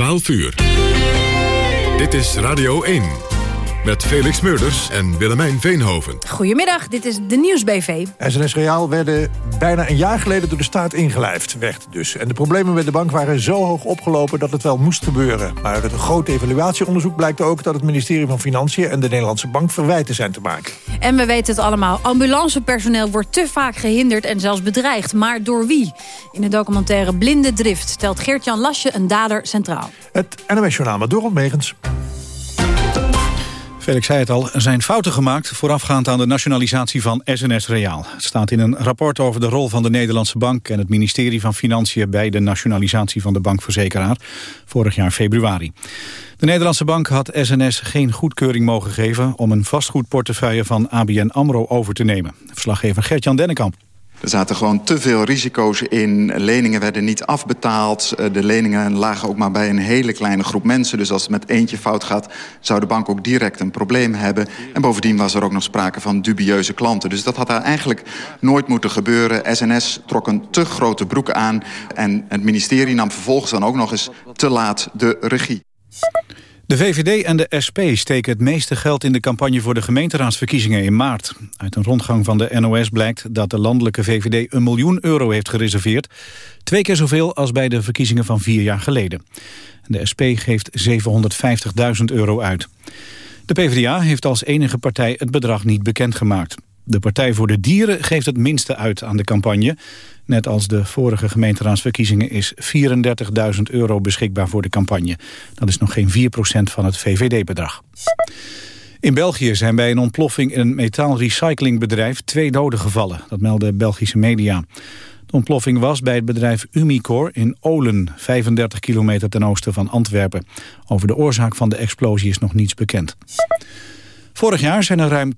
12 uur. Dit is Radio 1. Met Felix Meurders en Willemijn Veenhoven. Goedemiddag, dit is de Nieuwsbv. SNS Reaal werden bijna een jaar geleden door de staat ingelijfd. Werd dus. En de problemen met de bank waren zo hoog opgelopen dat het wel moest gebeuren. Maar uit een groot evaluatieonderzoek blijkt ook dat het ministerie van Financiën en de Nederlandse Bank verwijten zijn te maken. En we weten het allemaal, ambulancepersoneel wordt te vaak gehinderd en zelfs bedreigd. Maar door wie? In de documentaire Blinde Drift stelt Geert-Jan Lasje een dader centraal. Het NOS Journaal met Dorot Megens. Felix zei het al, er zijn fouten gemaakt voorafgaand aan de nationalisatie van SNS Reaal. Het staat in een rapport over de rol van de Nederlandse Bank en het ministerie van Financiën bij de nationalisatie van de bankverzekeraar vorig jaar februari. De Nederlandse Bank had SNS geen goedkeuring mogen geven om een vastgoedportefeuille van ABN AMRO over te nemen. Verslaggever Gert-Jan Dennekamp. Er zaten gewoon te veel risico's in. Leningen werden niet afbetaald. Eh, de leningen lagen ook maar bij een hele kleine groep mensen. Dus als het met eentje fout gaat, zou de bank ook direct een probleem hebben. En bovendien was er ook nog sprake van dubieuze klanten. Dus dat had daar eigenlijk nooit moeten gebeuren. SNS trok een te grote broek aan. En het ministerie nam vervolgens dan ook nog eens te laat de regie. De VVD en de SP steken het meeste geld in de campagne voor de gemeenteraadsverkiezingen in maart. Uit een rondgang van de NOS blijkt dat de landelijke VVD een miljoen euro heeft gereserveerd. Twee keer zoveel als bij de verkiezingen van vier jaar geleden. De SP geeft 750.000 euro uit. De PvdA heeft als enige partij het bedrag niet bekendgemaakt. De Partij voor de Dieren geeft het minste uit aan de campagne. Net als de vorige gemeenteraadsverkiezingen is 34.000 euro beschikbaar voor de campagne. Dat is nog geen 4% van het VVD-bedrag. In België zijn bij een ontploffing in een metaalrecyclingbedrijf twee doden gevallen. Dat melden Belgische media. De ontploffing was bij het bedrijf Umicore in Olen, 35 kilometer ten oosten van Antwerpen. Over de oorzaak van de explosie is nog niets bekend. Vorig jaar zijn er ruim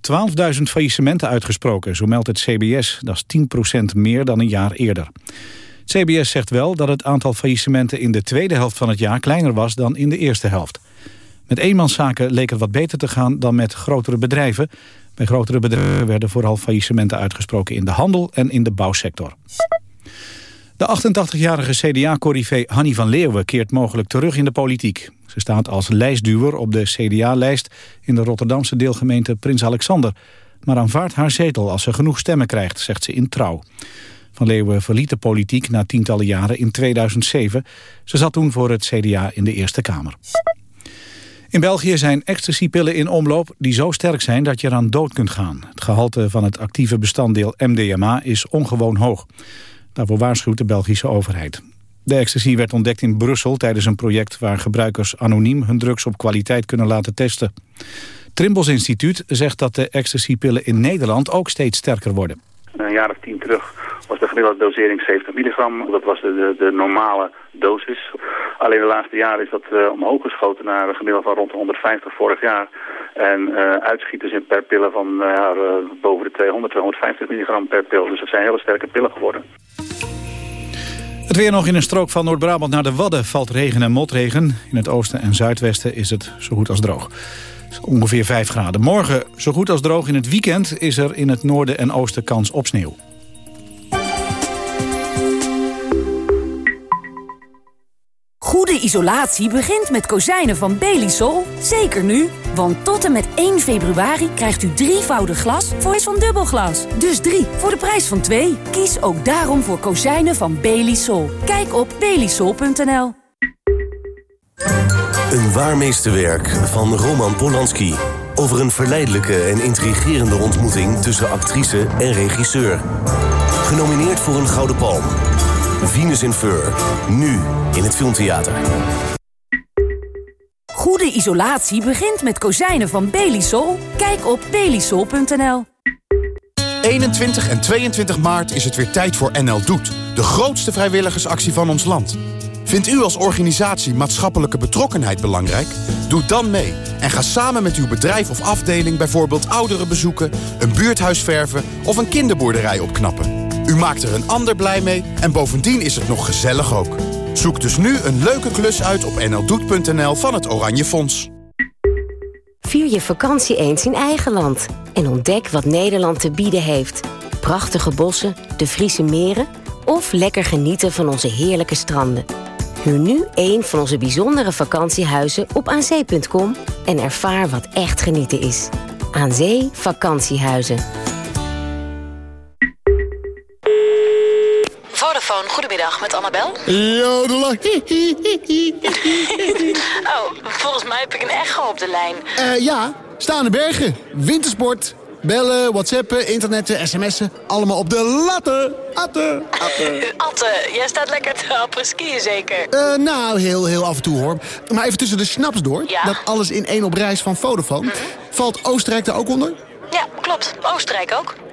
12.000 faillissementen uitgesproken, zo meldt het CBS. Dat is 10% meer dan een jaar eerder. CBS zegt wel dat het aantal faillissementen in de tweede helft van het jaar kleiner was dan in de eerste helft. Met eenmanszaken leek het wat beter te gaan dan met grotere bedrijven. Bij grotere bedrijven werden vooral faillissementen uitgesproken in de handel en in de bouwsector. De 88-jarige CDA-corrivé Hanny van Leeuwen keert mogelijk terug in de politiek. Ze staat als lijstduwer op de CDA-lijst in de Rotterdamse deelgemeente Prins Alexander. Maar aanvaardt haar zetel als ze genoeg stemmen krijgt, zegt ze in Trouw. Van Leeuwen verliet de politiek na tientallen jaren in 2007. Ze zat toen voor het CDA in de Eerste Kamer. In België zijn ecstasypillen in omloop die zo sterk zijn dat je eraan dood kunt gaan. Het gehalte van het actieve bestanddeel MDMA is ongewoon hoog. Daarvoor waarschuwt de Belgische overheid. De ecstasy werd ontdekt in Brussel tijdens een project... waar gebruikers anoniem hun drugs op kwaliteit kunnen laten testen. Trimbos Instituut zegt dat de ecstasypillen in Nederland ook steeds sterker worden. Een jaar of tien terug was de gemiddelde dosering 70 milligram. Dat was de, de, de normale dosis. Alleen de laatste jaren is dat uh, omhoog geschoten naar een gemiddelde van rond de 150 vorig jaar. En uh, uitschieters in per pillen van uh, boven de 200, 250 milligram per pil. Dus dat zijn hele sterke pillen geworden. Het weer nog in een strook van Noord-Brabant naar de Wadden valt regen en motregen. In het oosten en zuidwesten is het zo goed als droog. Ongeveer 5 graden. Morgen zo goed als droog. In het weekend is er in het noorden en oosten kans op sneeuw. Goede isolatie begint met kozijnen van Belisol. Zeker nu, want tot en met 1 februari krijgt u drievoudig glas voor eens van dubbelglas. Dus drie voor de prijs van twee. Kies ook daarom voor kozijnen van Belisol. Kijk op belisol.nl. Een waarmeesterwerk van Roman Polanski. Over een verleidelijke en intrigerende ontmoeting tussen actrice en regisseur. Genomineerd voor een Gouden Palm. Venus in Fur. Nu in het Filmtheater. Goede isolatie begint met kozijnen van Belisol. Kijk op belisol.nl. 21 en 22 maart is het weer tijd voor NL Doet. De grootste vrijwilligersactie van ons land. Vindt u als organisatie maatschappelijke betrokkenheid belangrijk? Doe dan mee en ga samen met uw bedrijf of afdeling... bijvoorbeeld ouderen bezoeken, een buurthuis verven of een kinderboerderij opknappen. U maakt er een ander blij mee en bovendien is het nog gezellig ook. Zoek dus nu een leuke klus uit op nldoet.nl van het Oranje Fonds. Vier je vakantie eens in eigen land. En ontdek wat Nederland te bieden heeft. Prachtige bossen, de Friese meren... of lekker genieten van onze heerlijke stranden. Huur nu een van onze bijzondere vakantiehuizen op aanzee.com en ervaar wat echt genieten is. Aan Zee Vakantiehuizen. Vodafone, goedemiddag, met Annabel. Oh, volgens mij heb ik een echo op de lijn. Uh, ja, staande bergen, wintersport, bellen, whatsappen, internetten, sms'en. Allemaal op de latten. Atte, atte. atte, jij staat lekker te happen skiën zeker? Uh, nou, heel, heel af en toe hoor. Maar even tussen de snaps door. Ja? Dat alles in één op reis van Vodafone. Mhm. Valt Oostenrijk daar ook onder? Ja, klopt. Oostenrijk ook.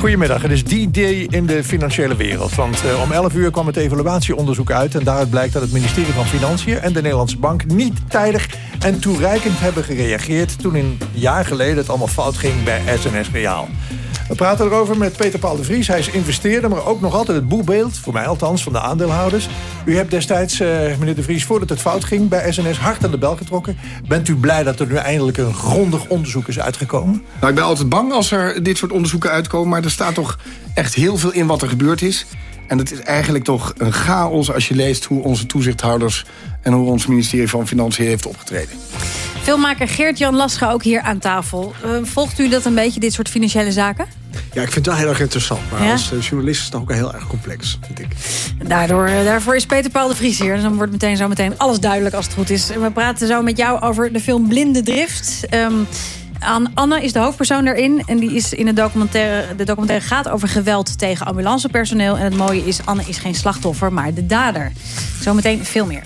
Goedemiddag, het is die day in de financiële wereld. Want uh, om 11 uur kwam het evaluatieonderzoek uit... en daaruit blijkt dat het ministerie van Financiën en de Nederlandse Bank... niet tijdig en toereikend hebben gereageerd... toen een jaar geleden het allemaal fout ging bij SNS Reaal. We praten erover met Peter Paul de Vries. Hij is investeerder, maar ook nog altijd het boekbeeld... voor mij althans, van de aandeelhouders. U hebt destijds, uh, meneer de Vries, voordat het fout ging... bij SNS hard aan de bel getrokken. Bent u blij dat er nu eindelijk een grondig onderzoek is uitgekomen? Nou, ik ben altijd bang als er dit soort onderzoeken uitkomen... maar er staat toch echt heel veel in wat er gebeurd is... En het is eigenlijk toch een chaos als je leest hoe onze toezichthouders... en hoe ons ministerie van Financiën heeft opgetreden. Filmmaker Geert-Jan Lascha ook hier aan tafel. Uh, volgt u dat een beetje, dit soort financiële zaken? Ja, ik vind het wel heel erg interessant. Maar als uh, journalist is het ook heel erg complex, vind ik. Daardoor, uh, daarvoor is Peter Paul de Vries hier. Dus dan wordt meteen zo meteen alles duidelijk als het goed is. We praten zo met jou over de film Blinde Drift. Um, Anne is de hoofdpersoon daarin. En die is in de documentaire, de documentaire gaat over geweld tegen ambulancepersoneel. En het mooie is, Anne is geen slachtoffer, maar de dader. Zometeen veel meer.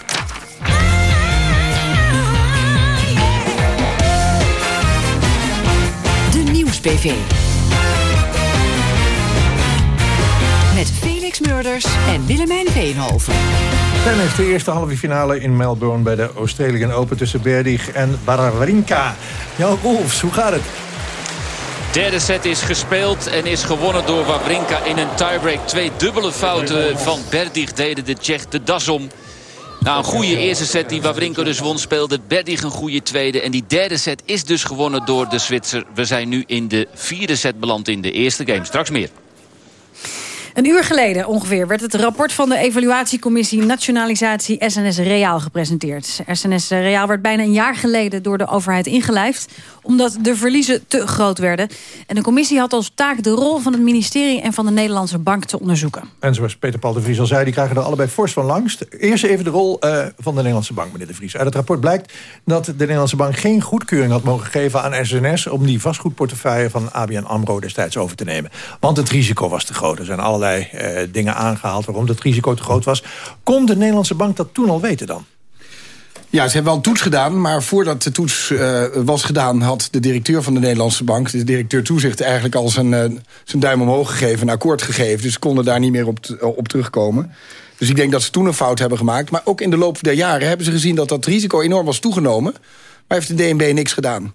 De Nieuws-PV. Met Felix Murders en Willemijn Veenhoven. Tennis, de eerste halve finale in Melbourne bij de Australian Open tussen Berdig en Barbrinka. Jan Wolfs, hoe gaat het? Derde set is gespeeld en is gewonnen door Wawrinka in een tiebreak. Twee dubbele fouten van Berdig deden de Tsjech de das om. Na een goede eerste set die Wawrinka dus won... speelde Berdig een goede tweede. En die derde set is dus gewonnen door de Zwitser. We zijn nu in de vierde set beland in de eerste game. Straks meer. Een uur geleden ongeveer werd het rapport van de evaluatiecommissie Nationalisatie SNS Reaal gepresenteerd. SNS Reaal werd bijna een jaar geleden door de overheid ingelijfd omdat de verliezen te groot werden. En de commissie had als taak de rol van het ministerie en van de Nederlandse Bank te onderzoeken. En zoals Peter Paul de Vries al zei, die krijgen er allebei fors van langs. Eerst even de rol uh, van de Nederlandse Bank, meneer de Vries. Uit het rapport blijkt dat de Nederlandse Bank geen goedkeuring had mogen geven aan SNS... om die vastgoedportefeuille van ABN AMRO destijds over te nemen. Want het risico was te groot. Er zijn allerlei uh, dingen aangehaald waarom het risico te groot was. Kon de Nederlandse Bank dat toen al weten dan? Ja, ze hebben wel een toets gedaan, maar voordat de toets uh, was gedaan... had de directeur van de Nederlandse Bank, de directeur toezicht... eigenlijk al zijn, uh, zijn duim omhoog gegeven, een akkoord gegeven. Dus konden daar niet meer op, op terugkomen. Dus ik denk dat ze toen een fout hebben gemaakt. Maar ook in de loop der jaren hebben ze gezien dat dat risico enorm was toegenomen. Maar heeft de DNB niks gedaan.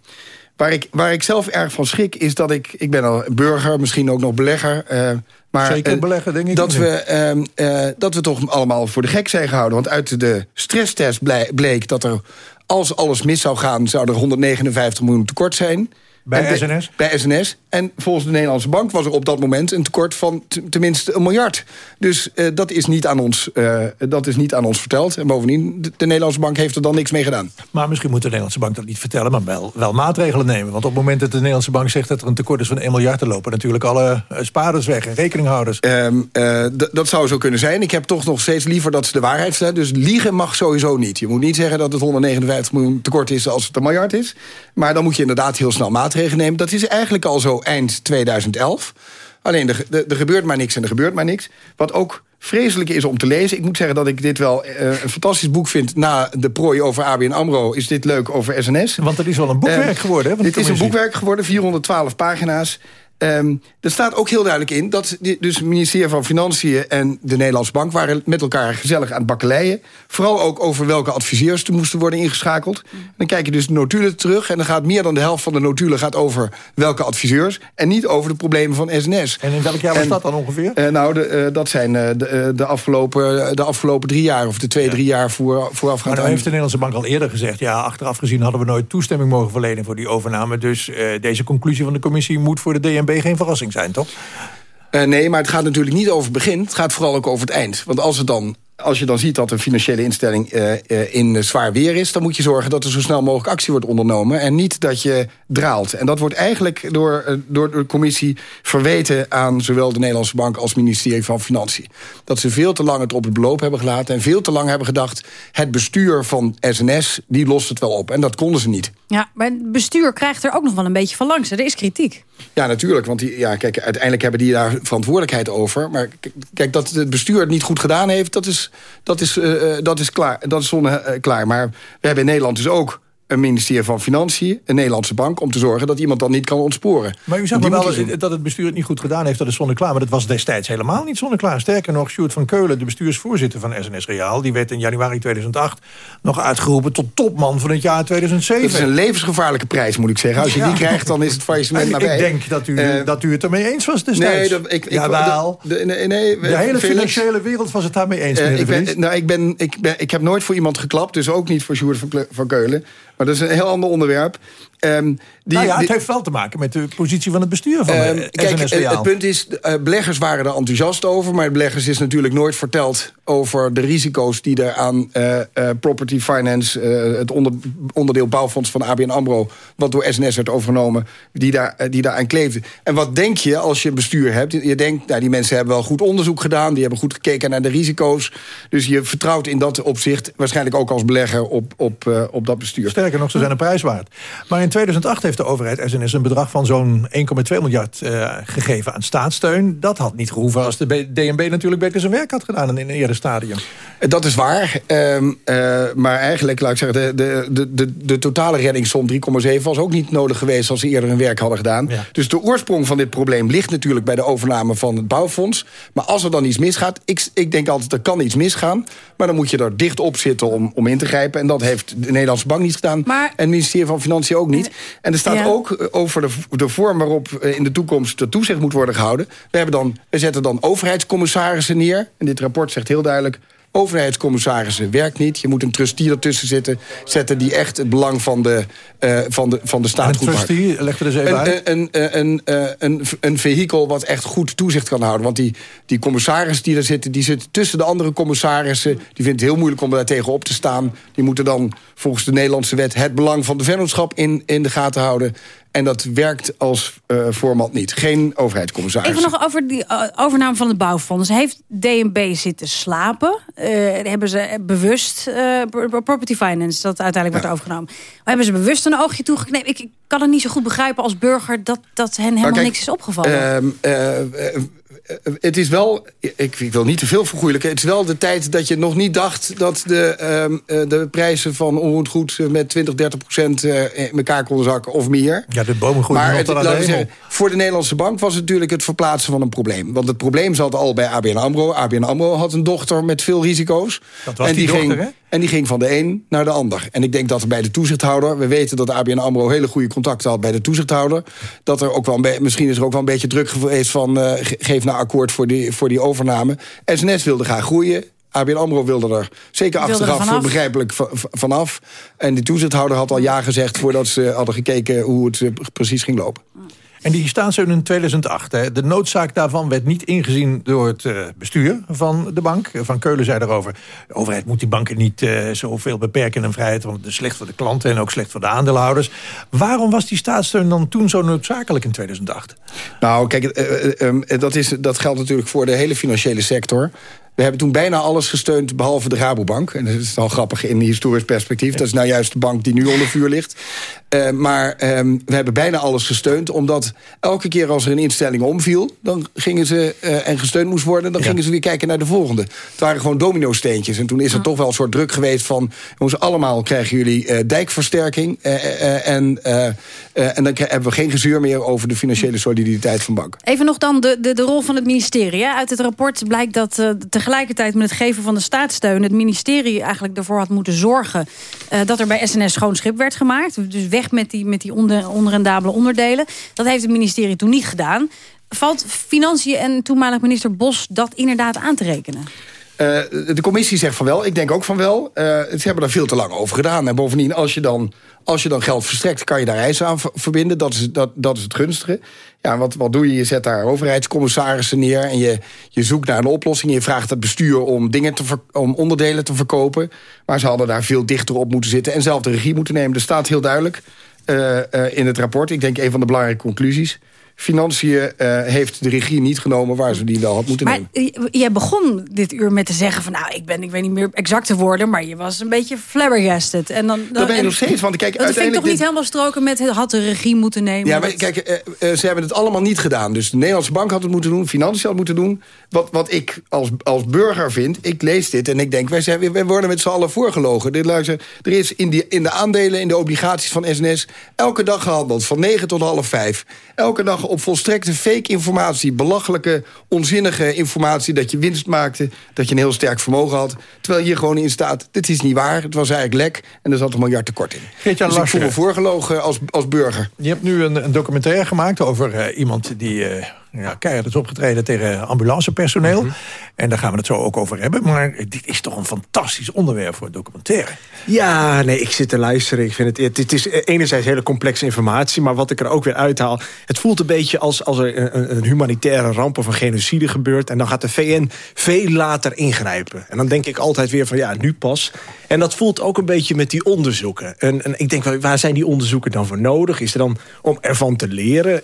Waar ik, waar ik zelf erg van schrik is dat ik... Ik ben al burger, misschien ook nog belegger... maar, Zeker beleggen, denk ik. Dat we, uh, uh, dat we toch allemaal voor de gek zijn gehouden. Want uit de stresstest bleek dat er, als alles mis zou gaan... zou er 159 miljoen tekort zijn. Bij SNS? Bij SNS. En volgens de Nederlandse Bank was er op dat moment een tekort van tenminste een miljard. Dus uh, dat, is niet aan ons, uh, dat is niet aan ons verteld. En bovendien, de, de, Nederlandse Bank heeft er dan niks mee gedaan. Maar misschien moet de Nederlandse Bank dat niet vertellen... maar wel, wel maatregelen nemen. Want op het moment dat de Nederlandse Bank zegt... dat er een tekort is van 1 miljard... te lopen natuurlijk alle uh, spaarders weg en rekeninghouders. Um, dat zou zo kunnen zijn. Ik heb toch nog steeds liever dat ze de waarheid vertellen. Dus liegen mag sowieso niet. Je moet niet zeggen dat het 159 miljoen tekort is... als het een miljard is. Maar dan moet je inderdaad heel snel maatregelen nemen. Dat is eigenlijk al zo eind 2011. Alleen, er, er, er, gebeurt maar niks en er gebeurt maar niks. Wat ook vreselijk is om te lezen. Ik moet zeggen dat ik dit wel uh, een fantastisch boek vind. Na de prooi over ABN AMRO is dit leuk over SNS. Want het is wel een boekwerk uh, geworden. Hè, dit is een boekwerk geworden, 412 pagina's. Ehm, er staat ook heel duidelijk in dat dus het ministerie van Financiën en de Nederlandse Bank waren met elkaar gezellig aan het bakkeleien. Vooral ook over welke adviseurs er moesten worden ingeschakeld. Dan kijk je dus de notulen terug en dan gaat meer dan de helft van de notulen gaat over welke adviseurs en niet over de problemen van SNS. En in welk jaar was dat dan ongeveer? Uh, nou, de, uh, dat zijn uh, de, de, afgelopen, de afgelopen drie jaar of de twee, ja. drie jaar voor, voorafgaand. Maar dan heeft de Nederlandse Bank al eerder gezegd, ja, achteraf gezien hadden we nooit toestemming mogen verlenen voor die overname. Dus deze conclusie van de commissie moet voor de DNB geen verrassing zijn, toch? Uh, nee, maar het gaat natuurlijk niet over het begin. Het gaat vooral ook over het eind. Want als het dan als je dan ziet dat een financiële instelling uh, uh, in zwaar weer is... dan moet je zorgen dat er zo snel mogelijk actie wordt ondernomen... en niet dat je draalt. En dat wordt eigenlijk door, uh, door de commissie verweten... aan zowel de Nederlandse Bank als het ministerie van Financiën. Dat ze veel te lang het op het beloop hebben gelaten... en veel te lang hebben gedacht... het bestuur van SNS, die lost het wel op. En dat konden ze niet. Ja, maar het bestuur krijgt er ook nog wel een beetje van langs. Er is kritiek. Ja, natuurlijk. Want die, ja, kijk, uiteindelijk hebben die daar verantwoordelijkheid over. Maar kijk, dat het bestuur het niet goed gedaan heeft... dat is, dat is, uh, dat is, klaar, dat is zonneklaar. Maar we hebben in Nederland dus ook een ministerie van Financiën, een Nederlandse bank... om te zorgen dat iemand dan niet kan ontsporen. Maar u zegt wel dat het bestuur het niet goed gedaan heeft, dat is zonneklaar. Maar dat was destijds helemaal niet zonneklaar. Sterker nog, Sjoerd van Keulen, de bestuursvoorzitter van SNS Reaal... die werd in januari 2008 nog uitgeroepen tot topman van het jaar 2007. Dat is een levensgevaarlijke prijs, moet ik zeggen. Als je ja. die krijgt, dan is het faillissement nabij. Ik denk dat u, uh, dat u het ermee eens was destijds. Nee, dat, ik, ik, Jawel. De, nee, nee, de hele financiële wereld was het daarmee eens, uh, ik, ben, nou, ik, ben, ik, ben, ik heb nooit voor iemand geklapt, dus ook niet voor Sjoerd van, van Keulen. Maar dat is een heel ander onderwerp. Um, die, nou ja, het die, heeft wel te maken met de positie van het bestuur van um, de Kijk, het punt is, uh, beleggers waren er enthousiast over... maar beleggers is natuurlijk nooit verteld over de risico's... die er aan uh, uh, property finance, het onder, onderdeel bouwfonds van ABN AMRO... wat door SNS werd overgenomen, die daar, die daar aan kleefde. En wat denk je als je bestuur hebt? Je denkt, nou, die mensen hebben wel goed onderzoek gedaan... die hebben goed gekeken naar de risico's. Dus je vertrouwt in dat opzicht waarschijnlijk ook als belegger op, op, op dat bestuur. Sterker nog, ze zijn een prijs waard. Maar in 2008 heeft de overheid SNS een bedrag van zo'n 1,2 miljard uh, gegeven aan staatssteun. Dat had niet gehoeven als de DNB natuurlijk beter zijn werk had gedaan in een eerder stadium. Dat is waar. Um, uh, maar eigenlijk, laat ik zeggen, de, de, de, de totale reddingssom 3,7 was ook niet nodig geweest als ze eerder hun werk hadden gedaan. Ja. Dus de oorsprong van dit probleem ligt natuurlijk bij de overname van het bouwfonds. Maar als er dan iets misgaat, ik, ik denk altijd er kan iets misgaan. Maar dan moet je er dicht op zitten om, om in te grijpen. En dat heeft de Nederlandse Bank niet gedaan. Maar, en het ministerie van Financiën ook niet. En er staat ja. ook over de, de vorm waarop in de toekomst de toezicht moet worden gehouden. We, hebben dan, we zetten dan overheidscommissarissen neer. En dit rapport zegt heel duidelijk overheidscommissarissen werkt niet. Je moet een trustee ertussen zitten, zetten die echt het belang van de, uh, van de, van de staat goed maakt. Een trustee, leg er eens even uit. Een, een, een, een, een, een vehikel wat echt goed toezicht kan houden. Want die, die commissarissen die er zitten, die zitten tussen de andere commissarissen. Die vinden het heel moeilijk om daar tegen op te staan. Die moeten dan volgens de Nederlandse wet het belang van de vennootschap in, in de gaten houden. En dat werkt als uh, format niet. Geen overheidscommissaris. Even nog over die uh, overname van het bouwfonds. Heeft DNB zitten slapen? Uh, hebben ze bewust... property finance, dat uiteindelijk ja. wordt overgenomen. Maar hebben ze bewust een oogje toegeknepen? Ik, ik kan het niet zo goed begrijpen als burger... dat, dat hen helemaal kijk, niks is opgevallen. Ehm, het is wel, ik, ik, wil niet te veel vergoeilijken... het is wel de tijd dat je nog niet dacht... dat de, uh, de prijzen van onroerend goed met 20, 30 procent in elkaar konden zakken of meer. Ja, de bomen groeien maar het, zeggen, Voor de Nederlandse bank was het natuurlijk het verplaatsen van een probleem. Want het probleem zat al bij ABN AMRO. ABN AMRO had een dochter met veel risico's. Dat was en die, die dochter, ging, hè? En die ging van de een naar de ander. En ik denk dat er bij de toezichthouder... we weten dat ABN AMRO hele goede contacten had bij de toezichthouder... dat er ook wel een misschien is er ook wel een beetje druk geweest van... Uh, geef nou akkoord voor die, voor die overname. SNS wilde gaan groeien. ABN AMRO wilde er zeker wilde achteraf er begrijpelijk vanaf. En die toezichthouder had al ja gezegd... voordat ze hadden gekeken hoe het precies ging lopen. En die staatssteun in 2008. Hè. De noodzaak daarvan werd niet ingezien door het uh, bestuur van de bank. Van Keulen zei daarover... de overheid moet die banken niet uh, zoveel beperken in vrijheid... want het is slecht voor de klanten en ook slecht voor de aandeelhouders. Waarom was die staatssteun dan toen zo noodzakelijk in 2008? Nou, kijk, uh, dat, is, dat geldt natuurlijk voor de hele financiële sector... We hebben toen bijna alles gesteund, behalve de Rabobank. En dat is al grappig in historisch perspectief. Dat is nou juist de bank die nu onder vuur ligt. Uh, maar ehm, we hebben bijna alles gesteund. Omdat elke keer als er een instelling omviel... Dan gingen ze, uh, en gesteund moest worden... dan gingen ze weer kijken naar de volgende. Het waren gewoon domino-steentjes. En toen is er toch wel een soort druk geweest van... jongens, allemaal krijgen jullie uh, dijkversterking. en, en dan hebben we geen gezuur meer... over de financiële soliditeit van banken. Even nog dan de, de, de rol van het ministerie. Uit het rapport blijkt dat tegelijkertijd met het geven van de staatssteun... het ministerie eigenlijk ervoor had moeten zorgen... dat er bij SNS schoon schip werd gemaakt. Dus weg met die, met die onrendabele onderdelen. Dat heeft het ministerie toen niet gedaan. Valt Financiën en toenmalig minister Bos dat inderdaad aan te rekenen? Uh, de commissie zegt van wel, ik denk ook van wel. Uh, ze hebben daar veel te lang over gedaan. En bovendien, als je dan, als je dan geld verstrekt... kan je daar eisen aan verbinden, dat is, dat, dat is het gunstige. Ja, wat, wat doe je? Je zet daar overheidscommissarissen neer... en je, je zoekt naar een oplossing. Je vraagt het bestuur om, dingen te om onderdelen te verkopen. Maar ze hadden daar veel dichter op moeten zitten... en zelf de regie moeten nemen. Er staat heel duidelijk uh, uh, in het rapport. Ik denk een van de belangrijke conclusies. Financiën uh, heeft de regie niet genomen waar ze die wel had moeten maar, nemen. Maar jij begon dit uur met te zeggen van... nou, ik, ben, ik weet niet meer exacte woorden... maar je was een beetje flabbergasted. En dan, dan, dat ben je nog steeds. Want kijk, dat vind ik toch niet helemaal stroken met... had de regie moeten nemen. Ja, maar kijk, uh, uh, ze hebben het allemaal niet gedaan. Dus de Nederlandse bank had het moeten doen. Financiën had moeten doen. Wat, wat ik als, als burger vind, ik lees dit en ik denk... wij, zijn, wij worden met z'n allen voorgelogen. Dit, luister, er is in, die, in de aandelen, in de obligaties van SNS... elke dag gehandeld, van 9 tot half 5. Elke dag op volstrekte fake informatie. Belachelijke, onzinnige informatie dat je winst maakte. Dat je een heel sterk vermogen had. Terwijl hier gewoon in staat, dit is niet waar. Het was eigenlijk lek en er zat een miljard tekort in. Geert-Jan dus ik voel me voorgelogen als, als burger. Je hebt nu een, een documentaire gemaakt over uh, iemand die... Uh ja, keihard is opgetreden tegen ambulancepersoneel. Mm -hmm. En daar gaan we het zo ook over hebben. Maar dit is toch een fantastisch onderwerp voor een documentaire. Ja, nee, ik zit te luisteren. Ik vind het, het is enerzijds hele complexe informatie... maar wat ik er ook weer uithaal... het voelt een beetje als, als er een, een humanitaire ramp of een genocide gebeurt... en dan gaat de VN veel later ingrijpen. En dan denk ik altijd weer van ja, nu pas. En dat voelt ook een beetje met die onderzoeken. En, en ik denk, waar zijn die onderzoeken dan voor nodig? Is er dan om ervan te leren?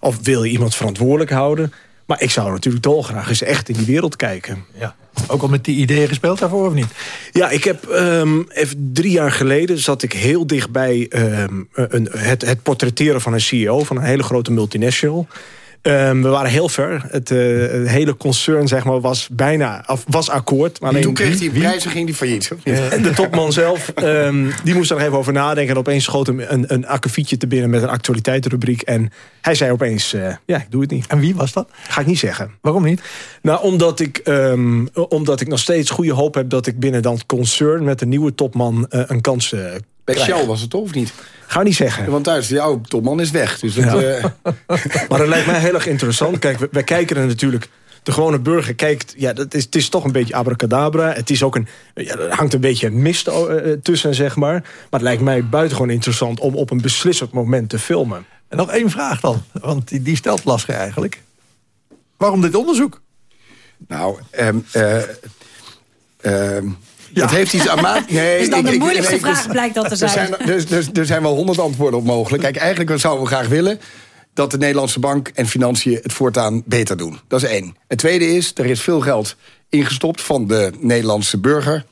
Of wil je iemand verantwoordelijk houden? Maar ik zou natuurlijk dolgraag eens echt in die wereld kijken. Ja. Ook al met die ideeën gespeeld daarvoor of niet? Ja, ik heb um, even drie jaar geleden zat ik heel dichtbij um, een, het, het portretteren van een CEO van een hele grote multinational. Um, we waren heel ver. Het, uh, het, hele concern zeg maar, was bijna af, was akkoord. Maar alleen, toen kreeg hij prijs en ging hij failliet. En de topman zelf, um, die moest er even over nadenken. En opeens schoot hem een, een akkefietje te binnen met een actualiteitenrubriek. En hij zei opeens, uh, ja, ik doe het niet. En wie was dat? Ga ik niet zeggen. Waarom niet? Nou, omdat ik, um, omdat ik nog steeds goede hoop heb... dat ik binnen dat concern met de nieuwe topman een kans bij Shell was het toch, of niet? Ga niet zeggen. Want thuis, jouw topman is weg. Dus dat, ja. uh... maar dat lijkt mij heel erg interessant. Kijk, wij kijken er natuurlijk... De gewone burger kijkt, ja, dat is, het is toch een beetje abracadabra. Het is ook een, ja, er hangt een beetje mist uh, tussen, zeg maar. Maar het lijkt mij buitengewoon interessant om op een beslissend moment te filmen. En nog één vraag dan, want die, die stelt Lasker eigenlijk. Waarom dit onderzoek? Nou, um, uh, um, Het heeft iets aan maat. Nee, is dan de moeilijkste ik, ik, vraag, blijkt dat te zijn. Er zijn, dus, dus, er zijn wel honderd antwoorden op mogelijk. Kijk, eigenlijk zouden we graag willen dat de Nederlandse bank en financiën het voortaan beter doen. Dat is één. Het tweede is, er is veel geld ingestopt van de Nederlandse burger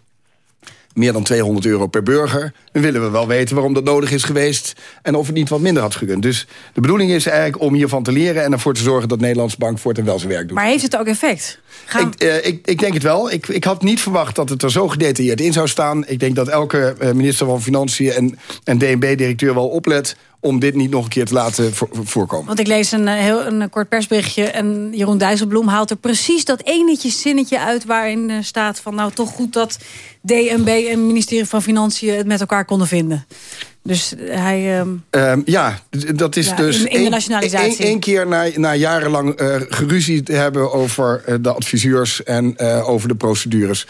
meer dan 200 euro per burger. Dan willen we wel weten waarom dat nodig is geweest... en of het niet wat minder had gekund. Dus de bedoeling is eigenlijk om hiervan te leren... en ervoor te zorgen dat Nederlandse Bank voortaan wel zijn werk doet. Maar heeft het ook effect? Gaan... Ik, uh, ik, ik, denk het wel. Ik, ik had niet verwacht dat het er zo gedetailleerd in zou staan. Ik denk dat elke uh, minister van Financiën en, en DNB-directeur wel oplet om dit niet nog een keer te laten vo voorkomen. Want ik lees een, heel, een kort persberichtje... en Jeroen Dijsselbloem haalt er precies dat enetje zinnetje uit... waarin uh, staat van nou toch goed dat DNB en het ministerie van Financiën... het met elkaar konden vinden. Dus hij... Um, um, ja, dat is ja, dus één keer na, na jarenlang uh, geruzie te hebben... over uh, de adviseurs en uh, over de procedures.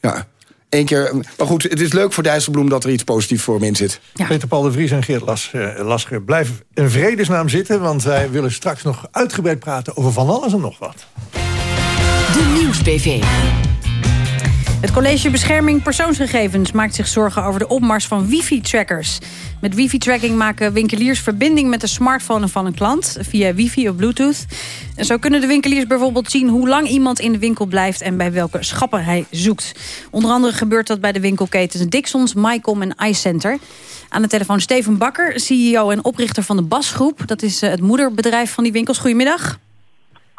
Ja, Eén keer, maar goed, het is leuk voor Dijsselbloem dat er iets positiefs voor hem in zit. Ja. Peter Paul de Vries en Geert Las, uh, Lasker blijven in vredesnaam zitten... want wij willen straks nog uitgebreid praten over van alles en nog wat. De Nieuws-PV. Het College Bescherming Persoonsgegevens maakt zich zorgen over de opmars van wifi-trackers. Met wifi-tracking maken winkeliers verbinding met de smartphone van een klant... via wifi of bluetooth. En zo kunnen de winkeliers bijvoorbeeld zien hoe lang iemand in de winkel blijft... en bij welke schapper hij zoekt. Onder andere gebeurt dat bij de winkelketens Dixons, Mycom en iCenter. Aan de telefoon Steven Bakker, CEO en oprichter van de Basgroep. Dat is eh, het moederbedrijf van die winkels. Goedemiddag.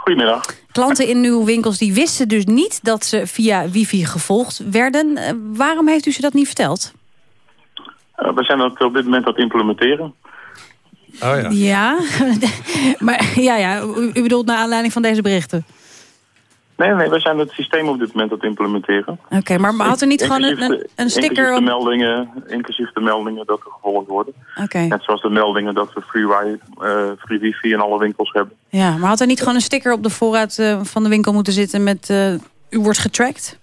Goedemiddag. Klanten in uw winkels die wisten dus niet dat ze via wifi gevolgd werden. Eh, waarom heeft u ze dat niet verteld? Uh, we zijn dat op dit moment aan het implementeren. Oh ja. Ja, maar ja, ja, u, u bedoelt naar aanleiding van deze berichten? Nee, nee, we zijn het systeem op dit moment aan het implementeren. Oké, maar had er niet gewoon een, sticker... Inclusief de, op- meldingen, inclusief de meldingen dat er gevolgd worden. Oké. Net zoals de meldingen dat we free, wi eh, free wifi in alle winkels hebben. Ja, maar had er niet gewoon een sticker op de voorraad eh, van de winkel moeten zitten met... eh, u wordt getracked?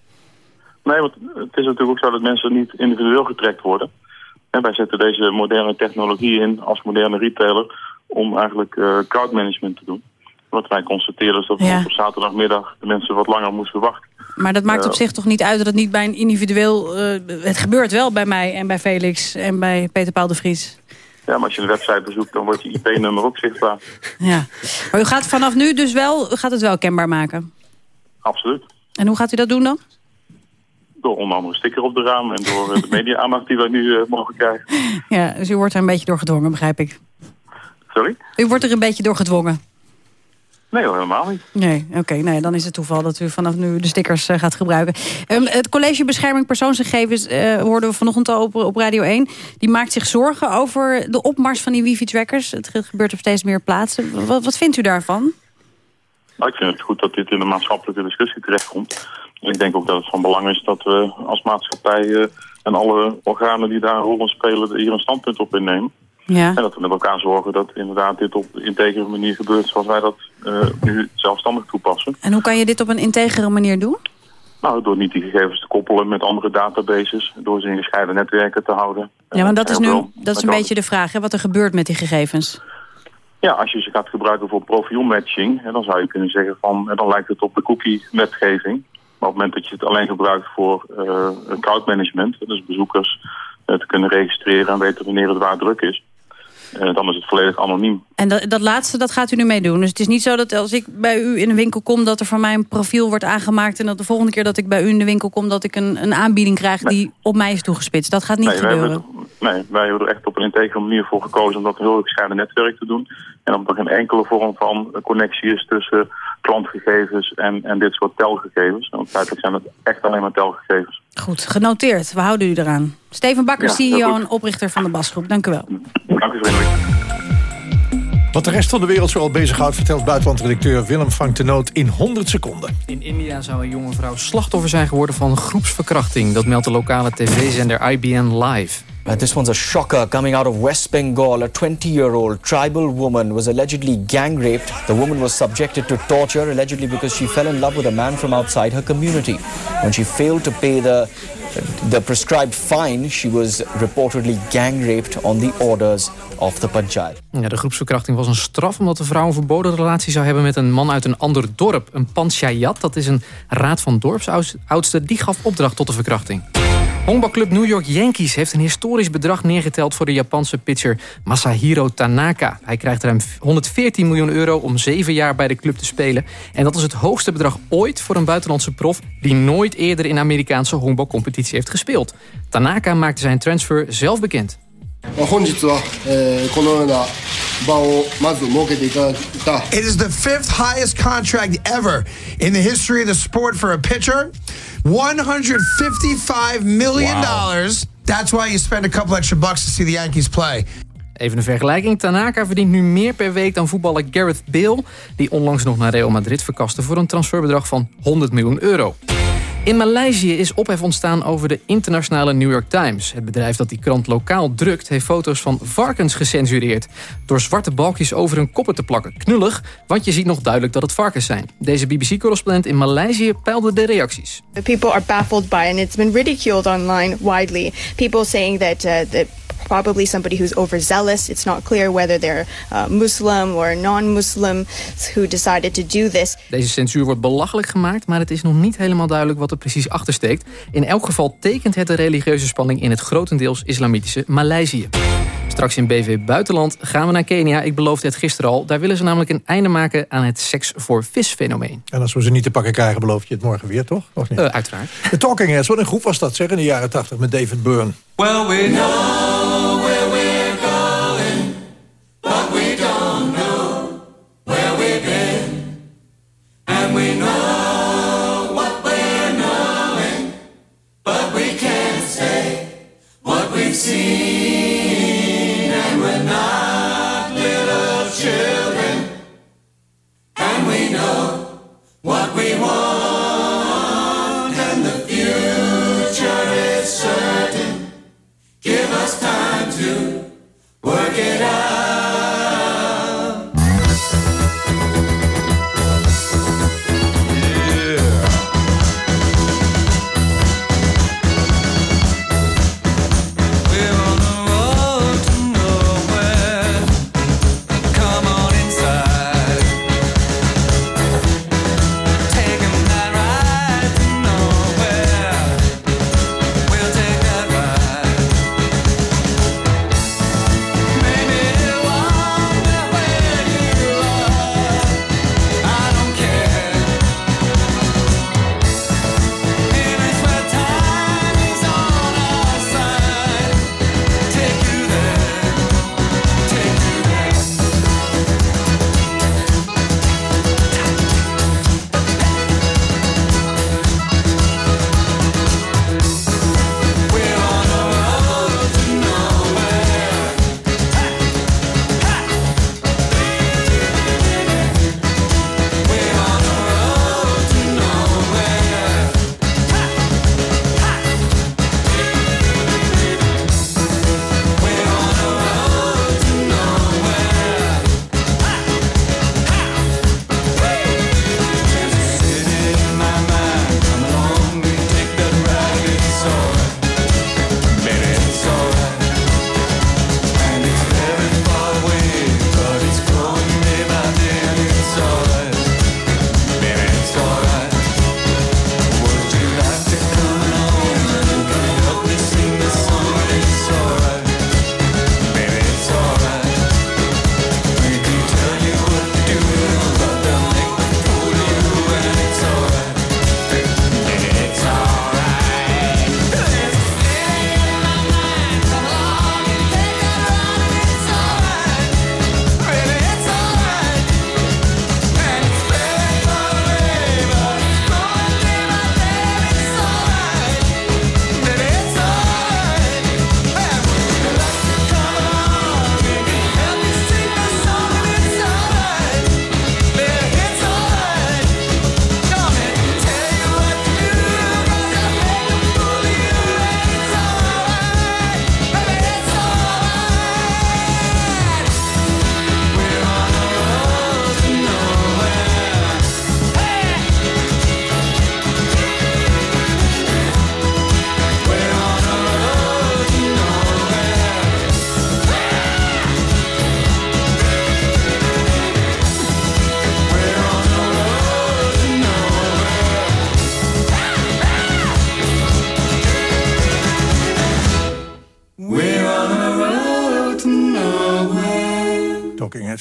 Nee, want het is natuurlijk ook zo dat mensen niet individueel getrekt worden. En wij zetten deze moderne technologie in als moderne retailer om eigenlijk crowd management te doen. Wat wij constateren is dat Ja. op zaterdagmiddag de mensen wat langer moesten wachten. Maar dat maakt Ja. op zich toch niet uit dat het niet bij een individueel... eh, het gebeurt wel bij mij en bij Felix en bij Peter Paul de Vries. Ja, maar als je een website bezoekt, dan wordt je IP-nummer ook zichtbaar. Ja. Maar u gaat vanaf nu dus wel, u gaat het wel kenbaar maken. Absoluut. En hoe gaat u dat doen dan? Door onder andere sticker op de raam en door eh, de media-aandacht die wij nu eh, mogen krijgen. Ja, dus u wordt er een beetje door gedwongen, begrijp ik. Sorry? U wordt er een beetje door gedwongen. Nee hoor, helemaal niet. Nee, oké. nee, dan is het toeval dat u vanaf nu de stickers eh, gaat gebruiken. Ehm, het College Bescherming Persoonsgegevens eh, hoorden we vanochtend al op, op Radio 1. Die maakt zich zorgen over de opmars van die wifi-trackers. Het ge- gebeurt op steeds meer plaatsen. Wat, wat vindt u daarvan? Nou, ik vind het goed dat dit in de maatschappelijke discussie terechtkomt. Ik denk ook dat het van belang is dat we als maatschappij eh, en alle organen die daar een rol in spelen hier een standpunt op innemen. Ja. En dat we met elkaar zorgen dat inderdaad dit op de integere manier gebeurt zoals wij dat eh, nu zelfstandig toepassen. En hoe kan je dit op een integere manier doen? Nou, door niet die gegevens te koppelen met andere databases, door ze in gescheiden netwerken te houden. Ja, want dat is nu dat is een beetje de vraag, hè, wat er gebeurt met die gegevens. Ja, als je ze gaat gebruiken voor profielmatching, hè, dan zou je kunnen zeggen van, dan lijkt het op de cookie-wetgeving. Maar op het moment dat je het alleen gebruikt voor eh crowd management, dus bezoekers eh, te kunnen registreren en weten wanneer het waar druk is, eh, dan is het volledig anoniem. En dat, dat laatste, dat gaat u nu mee doen. Dus het is niet zo dat als ik bij u in een winkel kom... dat er van mij een profiel wordt aangemaakt... en dat de volgende keer dat ik bij u in de winkel kom... dat ik een, een aanbieding krijg die op mij is toegespitst. Dat gaat niet nee, wij gebeuren. hebben, nee, wij hebben er echt op een integere manier voor gekozen om dat een heel gescheiden netwerk te doen. En omdat er geen enkele vorm van connectie is tussen klantgegevens en, en dit soort telgegevens. Want feitelijk zijn het echt alleen maar telgegevens. Goed, genoteerd. We houden u eraan. Steven Bakker, Ja, CEO en oprichter van de Basgroep. Dank u wel. Dank u vriendelijk. Wat de rest van de wereld zoal bezighoudt... vertelt buitenlandredacteur Willem van Tenoot in 100 seconden. In India zou een jonge vrouw slachtoffer zijn geworden van groepsverkrachting. Dat meldt de lokale tv-zender IBN Live. Uh, this one's a shocker coming out of West Bengal. A 20-year-old tribal woman was allegedly gang raped. The woman was subjected to torture allegedly because she fell in love with a man from outside her community. When she failed to pay the the prescribed fine, she was reportedly gang raped on the orders of the panchayat. Ja, de groepsverkrachting was een straf omdat de vrouw een verboden relatie zou hebben met een man uit een ander dorp. Een panchayat, dat is een raad van dorpsoudsten, die gaf opdracht tot de verkrachting. Honkbalclub New York Yankees heeft een historisch bedrag neergeteld voor de Japanse pitcher Masahiro Tanaka. Hij krijgt ruim 114 miljoen euro om zeven jaar bij de club te spelen. En dat is het hoogste bedrag ooit voor een buitenlandse prof die nooit eerder in Amerikaanse honkbalcompetitie heeft gespeeld. Tanaka maakte zijn transfer zelf bekend. まあ本日は、えーこのような場をまず設けていただいた It is the fifth highest contract ever in the history of the sport for a pitcher. $155 million. dollars. That's why you spend a couple extra bucks to see the Yankees play. Even een vergelijking. Tanaka verdient nu meer per week dan voetballer Gareth Bale... die onlangs nog naar Real Madrid verkaste voor een transferbedrag van 100 miljoen euro. In Maleisië is ophef ontstaan over de internationale New York Times. Het bedrijf dat die krant lokaal drukt... heeft foto's van varkens gecensureerd... door zwarte balkjes over hun koppen te plakken. Knullig, want je ziet nog duidelijk dat het varkens zijn. Deze BBC-correspondent in Maleisië peilde de reacties. People are baffled by and it's been ridiculed online widely. People saying that uh, the probably somebody who's overzealous. It's not clear whether they're uh, Muslim or non-Muslim who decided to do this. Deze censuur wordt belachelijk gemaakt, maar het is nog niet helemaal duidelijk wat er precies achter steekt. In elk geval tekent het de religieuze spanning in het grotendeels islamitische Maleisië. Straks in BV Buitenland gaan we naar Kenia. Ik beloofde het gisteren al. Daar willen ze namelijk een einde maken aan het seks voor vis fenomeen. En als we ze niet te pakken krijgen, beloof je het morgen weer, toch? Of niet? Uh, uiteraard. De Talking Heads, wat een groep was dat, zeg, in de jaren 80 met David Byrne. Well, we know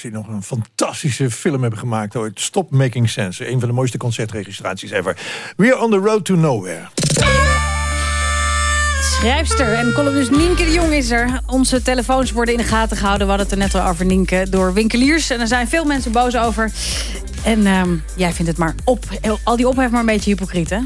die nog een fantastische film hebben gemaakt ooit. Stop Making Sense. Een van de mooiste concertregistraties ever. We are on the road to nowhere. Schrijfster en columnist Nienke de Jong is er. Onze telefoons worden in de gaten gehouden. We hadden het er net al over Nienke. Door winkeliers. En er zijn veel mensen boos over. En ehm, jij vindt het maar op. Al die ophef maar een beetje hypocriet, hè?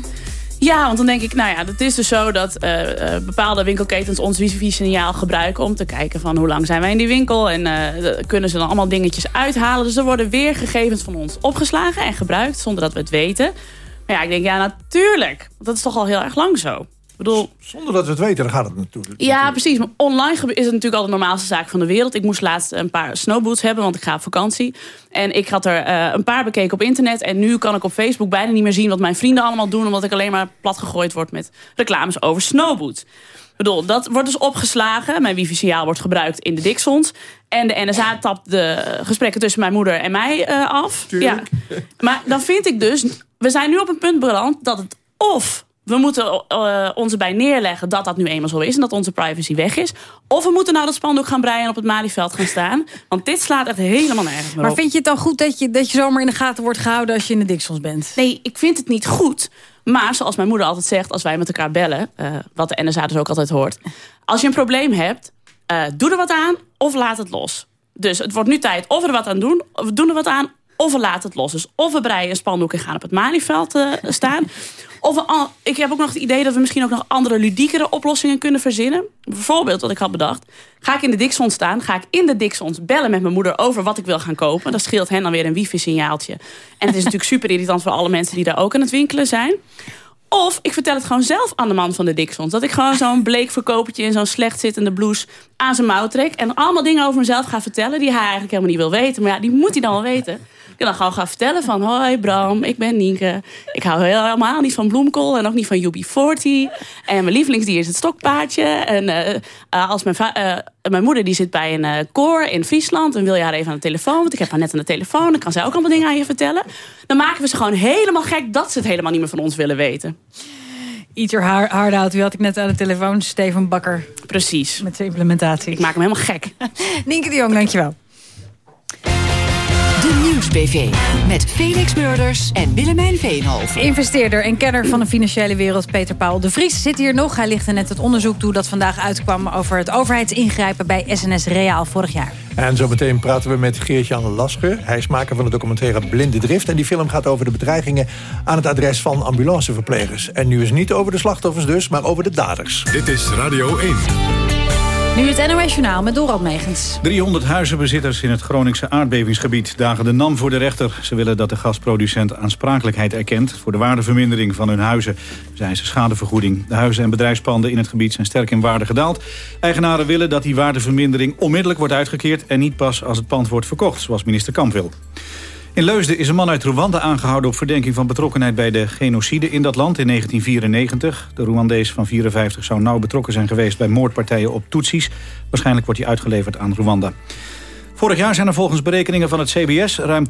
Ja, want dan denk ik, nou ja, het is dus zo dat eh, eh, bepaalde winkelketens ons wifi-signaal gebruiken om te kijken van hoe lang zijn wij in die winkel en eh, kunnen ze dan allemaal dingetjes uithalen. Dus er worden weer gegevens van ons opgeslagen en gebruikt zonder dat we het weten. Maar ja, ik denk, ja, natuurlijk. Dat is toch al heel erg lang zo. Bedoel, Zonder dat we het weten, dan gaat het natuurlijk. ja, precies. Maar online is het natuurlijk al de normaalste zaak van de wereld. Ik moest laatst een paar snowboots hebben, want ik ga op vakantie. En ik had er eh, een paar bekeken op internet. En nu kan ik op Facebook bijna niet meer zien wat mijn vrienden allemaal doen. Omdat ik alleen maar plat gegooid word met reclames over snowboots. Ik bedoel, dat wordt dus opgeslagen. Mijn wifi-signaal wordt gebruikt in de Dixons. En de NSA tapt de gesprekken tussen mijn moeder en mij eh, af. Ja. Maar dan vind ik dus... We zijn nu op een punt beland dat het of... We moeten eh, ons erbij neerleggen dat dat nu eenmaal zo is... en dat onze privacy weg is. Of we moeten nou dat spandoek gaan breien en op het Malieveld gaan staan. Want dit slaat echt helemaal nergens meer Maar op. vind je het dan goed dat je, dat je zomaar in de gaten wordt gehouden... als je in de Dixons bent? Nee, ik vind het niet goed. Maar zoals mijn moeder altijd zegt, als wij met elkaar bellen... eh, wat de NSA dus ook altijd hoort... als je een probleem hebt, eh, doe er wat aan of laat het los. Dus het wordt nu tijd of we er wat aan doen, of we doen er wat aan... of we laten het los. Dus of we breien een spandoek en gaan op het Malieveld eh, staan... Of ik heb ook nog het idee dat we misschien ook nog andere ludiekere oplossingen kunnen verzinnen. Bijvoorbeeld, wat ik had bedacht. Ga ik in de Dixons staan, ga ik in de Dixons bellen met mijn moeder over wat ik wil gaan kopen. Dat scheelt hen dan weer een wifi-signaaltje. En het is natuurlijk super irritant voor alle mensen die daar ook aan het winkelen zijn. Of ik vertel het gewoon zelf aan de man van de Dixons. Dat ik gewoon zo'n bleek verkopertje in zo'n slecht zittende blouse aan zijn mouw trek. En allemaal dingen over mezelf ga vertellen die hij eigenlijk helemaal niet wil weten. Maar ja, die moet hij dan wel weten. Ik kan dan gewoon gaan vertellen van... Hoi Bram, ik ben Nienke. Ik hou helemaal niet van bloemkool en ook niet van UB40. En mijn lievelingsdier is het stokpaardje. En eh, eh, als mijn, eh, mijn moeder die zit bij een koor in Friesland... en wil je haar even aan de telefoon, want ik heb haar net aan de telefoon... dan kan zij ook allemaal dingen aan je vertellen. Dan maken we ze gewoon helemaal gek... dat ze het helemaal niet meer van ons willen weten. Eater Har- Hardhout, wie had ik net aan de telefoon? Steven Bakker. Precies. Met zijn implementatie. Ik maak hem helemaal gek. Nienke de Jong, dankjewel. Nieuws-BV. Met Felix Murders en Willemijn Veenhoven. Investeerder en kenner van de financiële wereld Peter Paul de Vries zit hier nog. Hij lichtte net het onderzoek toe dat vandaag uitkwam... over het overheidsingrijpen bij SNS Reaal vorig jaar. En zometeen praten we met Geert-Jan Lasker. Hij is maker van de documentaire Blinde Drift. En die film gaat over de bedreigingen aan het adres van ambulanceverplegers. En nu is niet over de slachtoffers dus, maar over de daders. Dit is Radio 1. Nu het NOS met Dorald Megens. 300 huizenbezitters in het Groningse aardbevingsgebied dagen de NAM voor de rechter. Ze willen dat de gasproducent aansprakelijkheid erkent... voor de waardevermindering van hun huizen. Zij ze schadevergoeding. De huizen en bedrijfspanden in het gebied zijn sterk in waarde gedaald. Eigenaren willen dat die waardevermindering onmiddellijk wordt uitgekeerd... en niet pas als het pand wordt verkocht, zoals minister Kamp wil. In Leusden is een man uit Rwanda aangehouden op verdenking van betrokkenheid bij de genocide in dat land in 1994. De Rwandees van 54 zou nauw betrokken zijn geweest bij moordpartijen op Tutsis. Waarschijnlijk wordt hij uitgeleverd aan Rwanda. Vorig jaar zijn er volgens berekeningen van het CBS ruim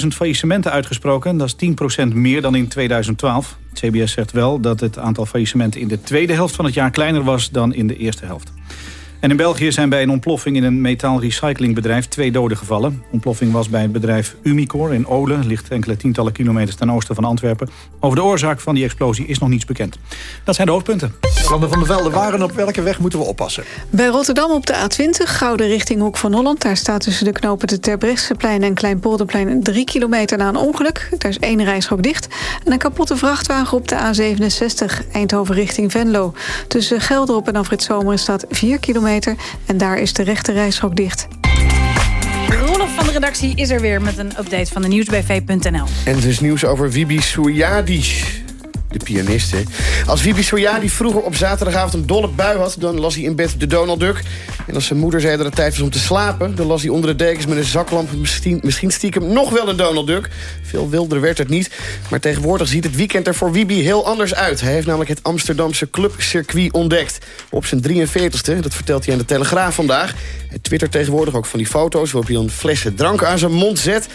12.000 faillissementen uitgesproken. Dat is 10% meer dan in 2012. Het CBS zegt wel dat het aantal faillissementen in de tweede helft van het jaar kleiner was dan in de eerste helft. En in België zijn bij een ontploffing in een metaalrecyclingbedrijf twee doden gevallen. De ontploffing was bij het bedrijf Umicore in Olen, ligt enkele tientallen kilometers ten oosten van Antwerpen. Over de oorzaak van die explosie is nog niets bekend. Dat zijn de hoofdpunten. Sander van der Velde, waar en op welke weg moeten we oppassen? Bij Rotterdam op de A20, Gouden richting Hoek van Holland. Daar staat tussen de knopen de Terbrechtseplein en Kleinpolderplein... drie kilometer na een ongeluk. Daar is één rijstrook dicht. En een kapotte vrachtwagen op de A67, Eindhoven richting Venlo. Tussen Gelderop en Afrit Zomer staat 4 kilometer... en daar is de rechte rijstrook dicht. Rolof van de redactie is er weer met een update van de nieuwsbv.nl. En dus nieuws over Wibi Souyadi. De pianiste. Als Wibi Souyadi vroeger op zaterdagavond een dolle bui had... dan las hij in bed de Donald Duck. En als zijn moeder zei dat het tijd was om te slapen... dan las hij onder de dekens met een zaklamp... misschien, misschien stiekem nog wel een Donald Duck. Veel wilder werd het niet. Maar tegenwoordig ziet het weekend er voor Wibi heel anders uit. Hij heeft namelijk het Amsterdamse clubcircuit ontdekt. Op zijn 43ste, dat vertelt hij aan de Telegraaf vandaag. Hij twittert tegenwoordig ook van die foto's... waarop hij dan flessen drank aan zijn mond zet...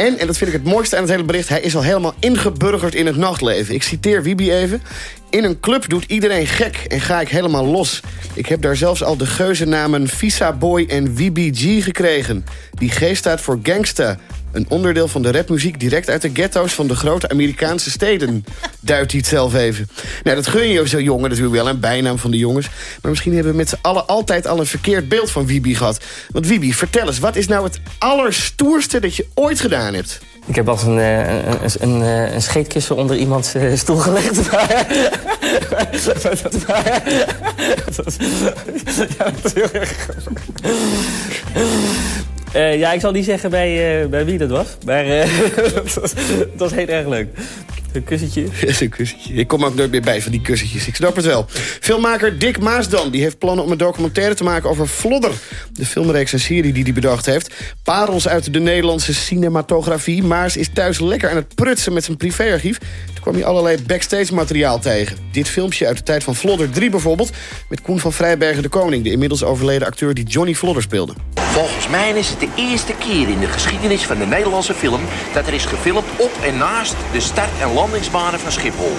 En, en dat vind ik het mooiste aan het hele bericht... hij is al helemaal ingeburgerd in het nachtleven. Ik citeer Even. In een club doet iedereen gek en ga ik helemaal los. Ik heb daar zelfs al de geuzennamen Visa Boy en G gekregen. Die G staat voor gangsta. Een onderdeel van de rapmuziek direct uit de ghetto's... van de grote Amerikaanse steden. Duidt hij het zelf even. Nou, dat gun je zo'n jongen natuurlijk wel, een bijnaam van de jongens. Maar misschien hebben we met z'n allen altijd al een verkeerd beeld van Wibi gehad. Want Wibi, vertel eens, wat is nou het allerstoerste dat je ooit gedaan hebt? Ik heb als een, eh, een, een, een, een scheetkussen onder iemands eh, stoel gelegd. Ja. Eh, ja, ik zal niet zeggen bij, eh, bij wie dat was. Maar eh, dat, was, was heel erg leuk. Een kussentje. Een kussentje. Ik kom ook nooit meer bij van die kussentjes. Ik snap het wel. Filmmaker Dick Maasdam die heeft plannen om een documentaire te maken over Flodder. De filmreeks en serie die hij bedacht heeft. Parels uit de Nederlandse cinematografie. Maas is thuis lekker aan het prutsen met zijn privéarchief. Toen kwam hij allerlei backstage materiaal tegen. Dit filmpje uit de tijd van Flodder 3 bijvoorbeeld. Met Koen van Vrijbergen de Koning. De inmiddels overleden acteur die Johnny Flodder speelde. Volgens mij is het de eerste keer in de geschiedenis van de Nederlandse film... dat er is gefilmd op en naast de start- en landingsbanen van Schiphol.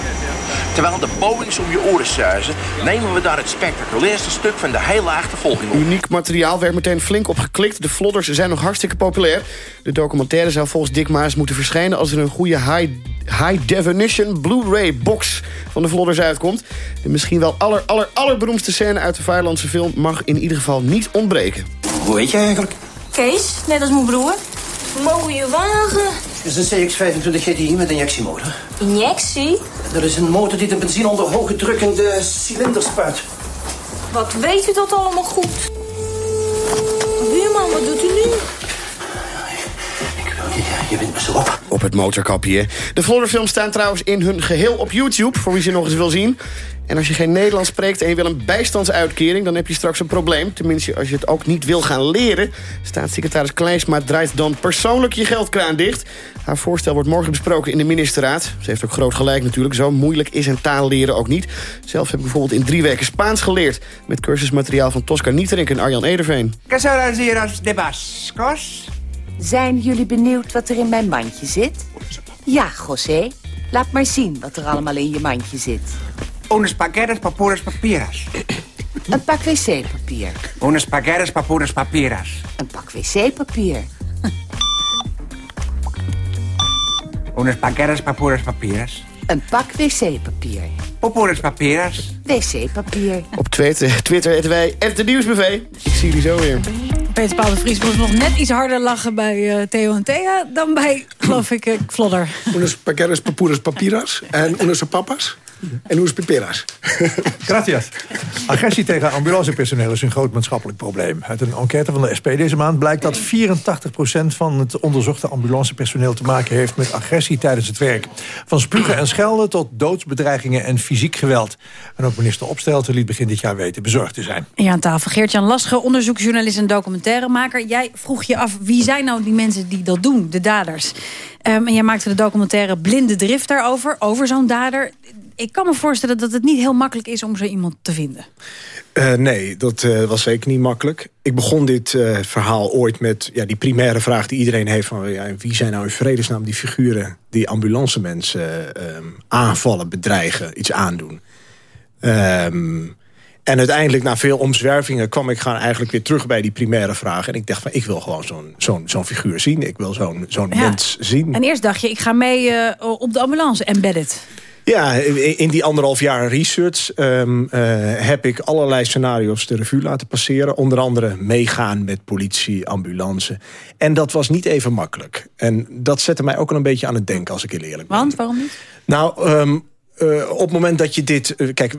Terwijl de Boeings om je oren suizen... nemen we daar het spectaculairste stuk van de hele achtervolging op. Uniek materiaal werd meteen flink opgeklikt. De flodders zijn nog hartstikke populair. De documentaire zou volgens Dick Maas moeten verschijnen... als er een goede high, high definition Blu-ray box van de flodders uitkomt. De misschien wel aller, aller, allerberoemdste scène uit de Vaarlandse film... mag in ieder geval niet ontbreken. Hoe heet jij eigenlijk? Kees, net als mijn broer. Mooie wagen. Het is een CX-25 GTI met injectiemotor. Injectie? Dat is een motor die de benzine onder hoge druk in de cilinder spuit. Wat weet u dat allemaal goed? Buurman, wat doet u nu? Je wint me zo op. Op het motorkapje. De Flodderfilms staan trouwens in hun geheel op YouTube... voor wie ze nog eens wil zien. En als je geen Nederlands spreekt en je wil een bijstandsuitkering... dan heb je straks een probleem. Tenminste, als je het ook niet wil gaan leren. Staatssecretaris Kleinsma draait dan persoonlijk je geldkraan dicht. Haar voorstel wordt morgen besproken in de ministerraad. Ze heeft ook groot gelijk natuurlijk. Zo moeilijk is een taal leren ook niet. Zelf heb ik bijvoorbeeld in drie weken Spaans geleerd... met cursusmateriaal van Tosca Nieterink en Arjan Ederveen. De Bascos. Zijn jullie benieuwd wat er in mijn mandje zit? Ja, José. Laat maar zien wat er allemaal in je mandje zit. Unos paquetes papuras papiras. Een pak wc-papier. Unos paquetes papuras papiras. Een pak wc-papier. Unos paquetes papuras papiras. Een pak wc-papier. Papuras papiras. Wc-papier. Op Twitter, Twitter eten wij het Nieuwsbv. Ik zie jullie zo weer. Peter Paul de Vries moest nog net iets harder lachen bij eh, Theo en Thea... dan bij, geloof ik, uh, Vlodder. Unos paquetes papuras papiras en unos papas en unos piperas. Gracias. Agressie tegen ambulancepersoneel is een groot maatschappelijk probleem. Uit een enquête van de SP deze maand blijkt dat 84% van het onderzochte ambulancepersoneel te maken heeft met agressie tijdens het werk. Van spugen en schelden tot doodsbedreigingen en fysiek geweld. En ook minister Opstelten liet begin dit jaar weten bezorgd te zijn. Ja, aan tafel Geert-Jan Lasche, onderzoeksjournalist en documentairemaker. Jij vroeg je af, wie zijn nou die mensen die dat doen, de daders? Ehm, en jij maakte de documentaire Blinde Drift daarover, over zo'n dader. Ik kan me voorstellen dat het niet heel makkelijk is om zo iemand te vinden. Eh, nee, dat eh, was zeker niet makkelijk. Ik begon dit eh, verhaal ooit met ja, die primaire vraag die iedereen heeft... van ja, wie zijn nou in vredesnaam die figuren... die ambulance mensen ehm, aanvallen, bedreigen, iets aandoen. Ehm, en uiteindelijk, na veel omzwervingen... kwam ik gaan eigenlijk weer terug bij die primaire vraag. En ik dacht van, ik wil gewoon zo'n zo'n zo'n figuur zien. Ik wil zo'n zo'n Ja. mens zien. En eerst dacht je, ik ga mee op de ambulance, embedded. Ja, in die anderhalf jaar research ehm, eh, heb ik allerlei scenario's de revue laten passeren. Onder andere meegaan met politie, ambulance. En dat was niet even makkelijk. En dat zette mij ook al een beetje aan het denken, als ik heel eerlijk ben. Want, waarom niet? Nou, ehm, eh, op het moment dat je dit... eh, kijk,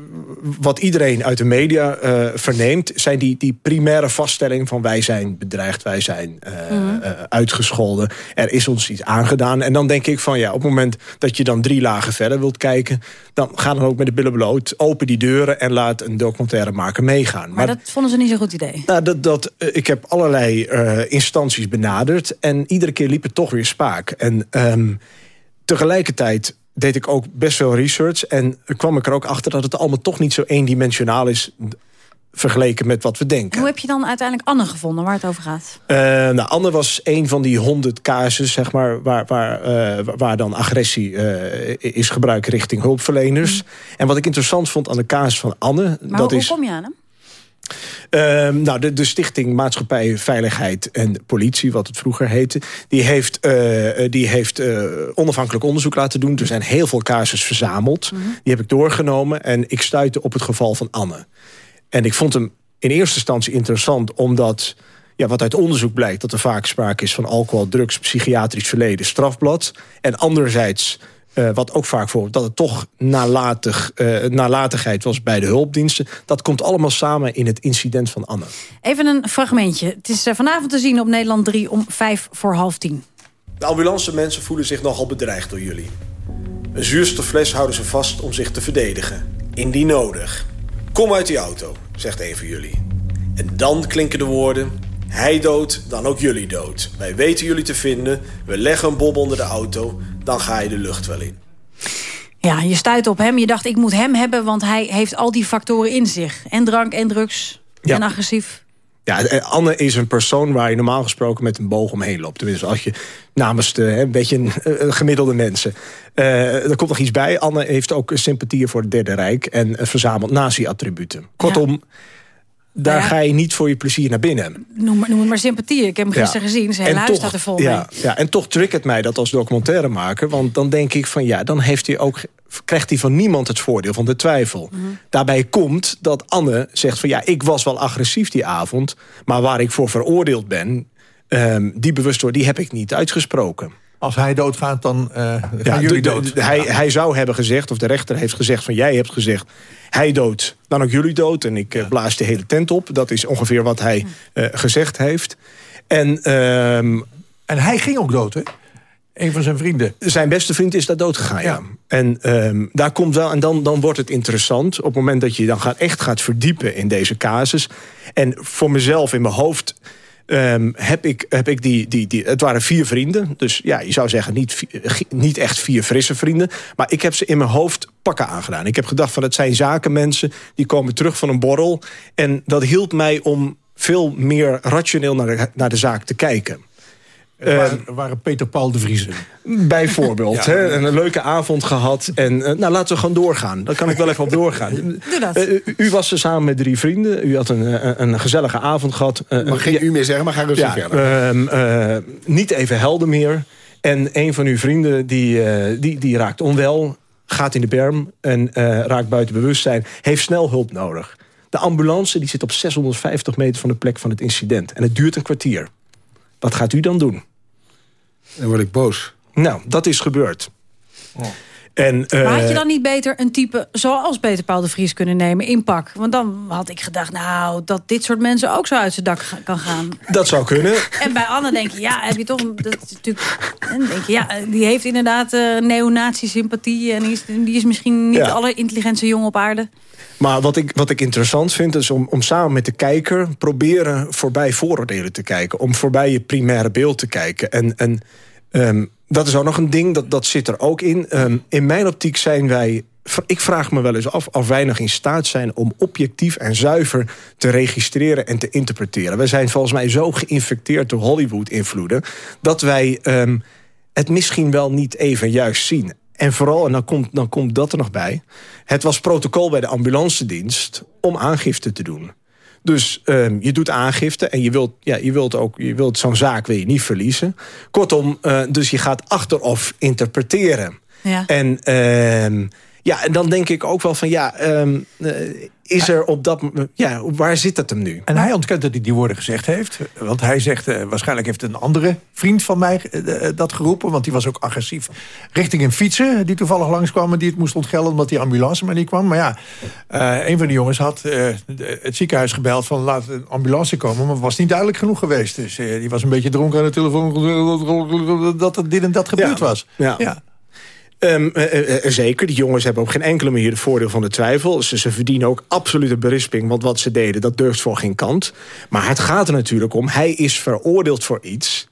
wat iedereen uit de media eh, verneemt... zijn die, die primaire vaststellingen van wij zijn bedreigd... wij zijn Mhm. uitgescholden, er is ons iets aangedaan. En dan denk ik van ja, op het moment dat je dan drie lagen verder wilt kijken... dan ga dan ook met de billen bloot, open die deuren... en laat een documentairemaker meegaan. Maar, dat vonden ze niet zo'n goed idee. Nou, dat, dat, ik heb allerlei instanties benaderd en iedere keer liep het toch weer spaak. En ehm, tegelijkertijd deed ik ook best veel research... en kwam ik er ook achter dat het allemaal toch niet zo eendimensionaal is... vergeleken met wat we denken. Hoe heb je dan uiteindelijk Anne gevonden, waar het over gaat? Eh, nou, Anne was een van die honderd casus, zeg maar, waar, waar, eh, waar dan agressie eh, is gebruikt richting hulpverleners. En wat ik interessant vond aan de casus van Anne, Maar dat hoe, is. hoe kom je aan hem? Ehm, nou, de, de Stichting Maatschappij, Veiligheid en Politie, wat het vroeger heette... die heeft, eh, die heeft eh, onafhankelijk onderzoek laten doen. Er zijn heel veel casus verzameld. Die heb ik doorgenomen en ik stuitte op het geval van Anne. En ik vond hem in eerste instantie interessant... omdat ja, wat uit onderzoek blijkt dat er vaak sprake is van alcohol, drugs... psychiatrisch verleden, strafblad. En anderzijds... eh, wat ook vaak voor, dat het toch nalatig, eh, nalatigheid was bij de hulpdiensten. Dat komt allemaal samen in het incident van Anne. Even een fragmentje. Het is eh, vanavond te zien op Nederland 3 om vijf voor half tien. De ambulance mensen voelen zich nogal bedreigd door jullie. Een zuurstoffles houden ze vast om zich te verdedigen. Indien nodig. Kom uit die auto, zegt een van jullie. En dan klinken de woorden... Hij dood, dan ook jullie dood. Wij weten jullie te vinden. We leggen een bob onder de auto. Dan ga je de lucht wel in. Ja, je stuit op hem. Je dacht, ik moet hem hebben, want hij heeft al die factoren in zich. En drank en drugs Ja. en agressief. Ja, eh, Anne is een persoon waar je normaal gesproken met een boog omheen loopt. Tenminste, als je namens de, hè, een beetje een, eh, gemiddelde mensen. Eh, er komt nog iets bij. Anne heeft ook sympathieën voor het Derde Rijk... en verzamelt nazi-attributen. Kortom, daar ja. ga je niet voor je plezier naar binnen. Noem, maar- noem het maar sympathie. Ik heb hem gisteren gezien. Zijn hele En huis toch- staat er vol ja, mee. Ja, en toch triggert mij dat als documentairemaker. Want dan denk ik van ja, dan heeft hij ook, krijgt hij van niemand het voordeel van de twijfel. Mhm. Daarbij komt dat Anne zegt van ja, ik was wel agressief die avond. Maar waar ik voor veroordeeld ben, ehm, die bewustwording, die heb ik niet uitgesproken. Als hij doodgaat, dan eh, gaan Ja, jullie dood. hij, hij zou hebben gezegd, of de rechter heeft gezegd... van jij hebt gezegd, hij dood, dan ook jullie dood. En ik eh, blaas de hele tent op. Dat is ongeveer wat hij eh, gezegd heeft. En, ehm, en hij ging ook dood, hè? Een van zijn vrienden. Zijn beste vriend is daar dood gegaan, ja. En ehm, daar komt wel, en dan, dan wordt het interessant... op het moment dat je dan gaat, echt gaat verdiepen in deze casus. En voor mezelf in mijn hoofd... ehm, heb ik, heb ik die, die, die... Het waren vier vrienden. Dus ja, je zou zeggen niet, niet echt vier frisse vrienden. Maar ik heb ze in mijn hoofd pakken aangedaan. Ik heb gedacht van het zijn zakenmensen... die komen terug van een borrel. En dat hielp mij om veel meer rationeel naar naar de zaak te kijken. Er waren, waren Peter Paul de Vriezen. Bijvoorbeeld. Ja. hè? En een leuke avond gehad. En eh, nou, laten we gewoon doorgaan. Daar kan ik wel even op doorgaan. Doe dat. Eh, u, was er samen met drie vrienden. U had een, eh, een gezellige avond gehad. Eh, Mag geen u meer zeggen, maar ga rustig ja, verder. ehm, eh, niet even helder meer. En een van uw vrienden die, eh, die, die raakt onwel. Gaat in de berm en eh, raakt buiten bewustzijn. Heeft snel hulp nodig. De ambulance die zit op 650 meter van de plek van het incident. En het duurt een kwartier. Wat gaat u dan doen? Dan word ik boos. Nou, dat is gebeurd. En, Maar had je eh, dan niet beter een type zoals Peter Paul de Vries kunnen nemen in pak? Want dan had ik gedacht, nou, dat dit soort mensen ook zo uit zijn dak kan gaan. Dat zou kunnen. En bij Anne denk je, ja, heb je toch... een- Dat is natuurlijk, en denk je, ja, die heeft inderdaad eh neonazi-sympathie... en die is, die is misschien niet Ja. de allerintelligentste jongen op aarde. Maar wat ik, wat ik interessant vind, is om, om samen met de kijker... proberen voorbij vooroordelen te kijken. Om voorbij je primaire beeld te kijken. En, en ehm, dat is ook nog een ding, dat, dat zit er ook in. Ehm, in mijn optiek zijn wij... Ik vraag me wel eens af of wij nog in staat zijn... om objectief en zuiver te registreren en te interpreteren. Wij zijn volgens mij zo geïnfecteerd door Hollywood-invloeden... dat wij ehm, het misschien wel niet even juist zien. En vooral, en dan komt, dan komt dat er nog bij... het was protocol bij de ambulancedienst om aangifte te doen. Dus ehm, je doet aangifte en je wilt, ja, je wilt, ook, je wilt zo'n zaak wil je niet verliezen. Kortom, eh, dus je gaat achteraf interpreteren. Ja. En, ehm, ja, en dan denk ik ook wel van, ja, ehm, eh, is er op dat... Ja, waar zit het hem nu? En hij ontkent dat hij die woorden gezegd heeft. Want hij zegt, eh, waarschijnlijk heeft een andere vriend van mij eh, eh, dat geroepen. Want die was ook agressief richting een fietser. Die toevallig langskwam en die het moest ontgelden omdat die ambulance maar niet kwam. Maar ja, eh, een van die jongens had eh, de- het ziekenhuis gebeld van laat een ambulance komen. Maar het was niet duidelijk genoeg geweest. Dus eh, die was een beetje dronken aan de telefoon dat er dit en dat gebeurd Ja. was. Ja. Ehm, eh, eh, eh, zeker, die jongens hebben op geen enkele manier het voordeel van de twijfel. Ze, ze verdienen ook absolute berisping, want wat ze deden, dat durft voor geen kant. Maar het gaat er natuurlijk om, hij is veroordeeld voor iets...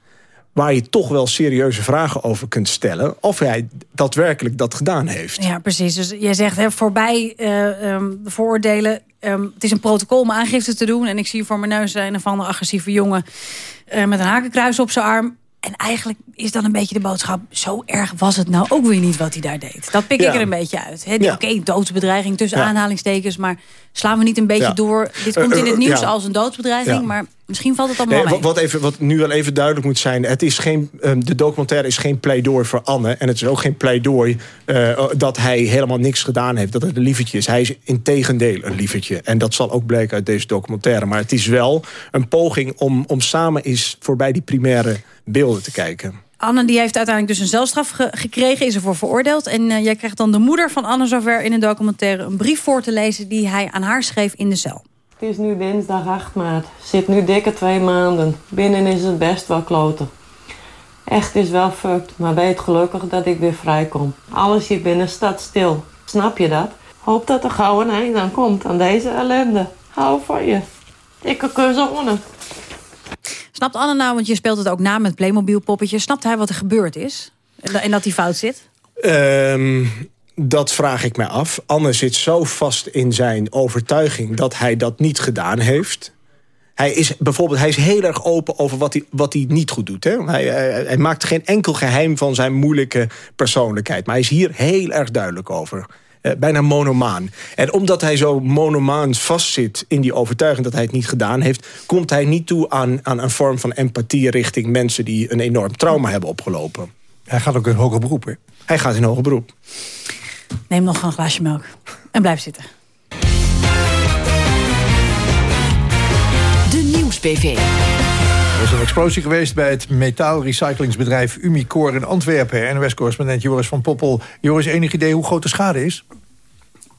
waar je toch wel serieuze vragen over kunt stellen... of hij daadwerkelijk dat gedaan heeft. Ja, precies. Dus jij zegt hè, voorbij ehm, vooroordelen. ehm, het is een protocol om aangifte te doen. En ik zie voor mijn neus een of andere agressieve jongen... met een hakenkruis op zijn arm. En eigenlijk is dan een beetje de boodschap... zo erg was het nou ook weer niet wat hij daar deed. Dat pik Ja. ik er een beetje uit. Ja. Oké, doodsbedreiging tussen Ja. aanhalingstekens... maar slaan we niet een beetje door... dit Eh, komt in eh, het nieuws als een doodsbedreiging... Maar misschien valt het allemaal Nee, mee. wat, even, wat nu wel even duidelijk moet zijn... Het is geen, ehm, de documentaire is geen pleidooi voor Anne... en het is ook geen pleidooi eh, dat hij helemaal niks gedaan heeft... dat het een lievertje is. Hij is in tegendeel een lievertje. En dat zal ook blijken uit deze documentaire. Maar het is wel een poging om, om samen eens voorbij die primaire beelden te kijken. Anne die heeft uiteindelijk dus een zelfstraf ge- gekregen, is ervoor veroordeeld. En eh, jij krijgt dan de moeder van Anne zover in een documentaire... een brief voor te lezen die hij aan haar schreef in de cel. Het is nu dinsdag 8 maart. Zit nu dikke twee maanden. Binnen is het best wel kloten. Echt is wel fucked, maar weet gelukkig dat ik weer vrijkom. Alles hier binnen staat stil. Snap je dat? Hoop dat er gauw een eind aan komt aan deze ellende. Hou van je. Dikke kus onder. Snapt Anne nou, want je speelt het ook na met Playmobil poppetjes. Snapt hij wat er gebeurd is? En, dat hij fout zit? Ehm, dat vraag ik mij af. Anne zit zo vast in zijn overtuiging dat hij dat niet gedaan heeft. Hij is bijvoorbeeld hij is heel erg open over wat hij, wat hij niet goed doet. Hè? Hij, hij, hij maakt geen enkel geheim van zijn moeilijke persoonlijkheid. Maar hij is hier heel erg duidelijk over. Eh, bijna monomaan. En omdat hij zo monomaan vastzit in die overtuiging dat hij het niet gedaan heeft... komt hij niet toe aan, aan een vorm van empathie richting mensen... die een enorm trauma hebben opgelopen. Hij gaat ook in hoger beroep, hè? Hij gaat in hoger beroep. Neem nog een glaasje melk. En blijf zitten. De Nieuws-PV. Er is een explosie geweest bij het metaalrecyclingsbedrijf Umicore in Antwerpen. NOS-correspondent Joris van Poppel. Joris, enig idee hoe groot de schade is?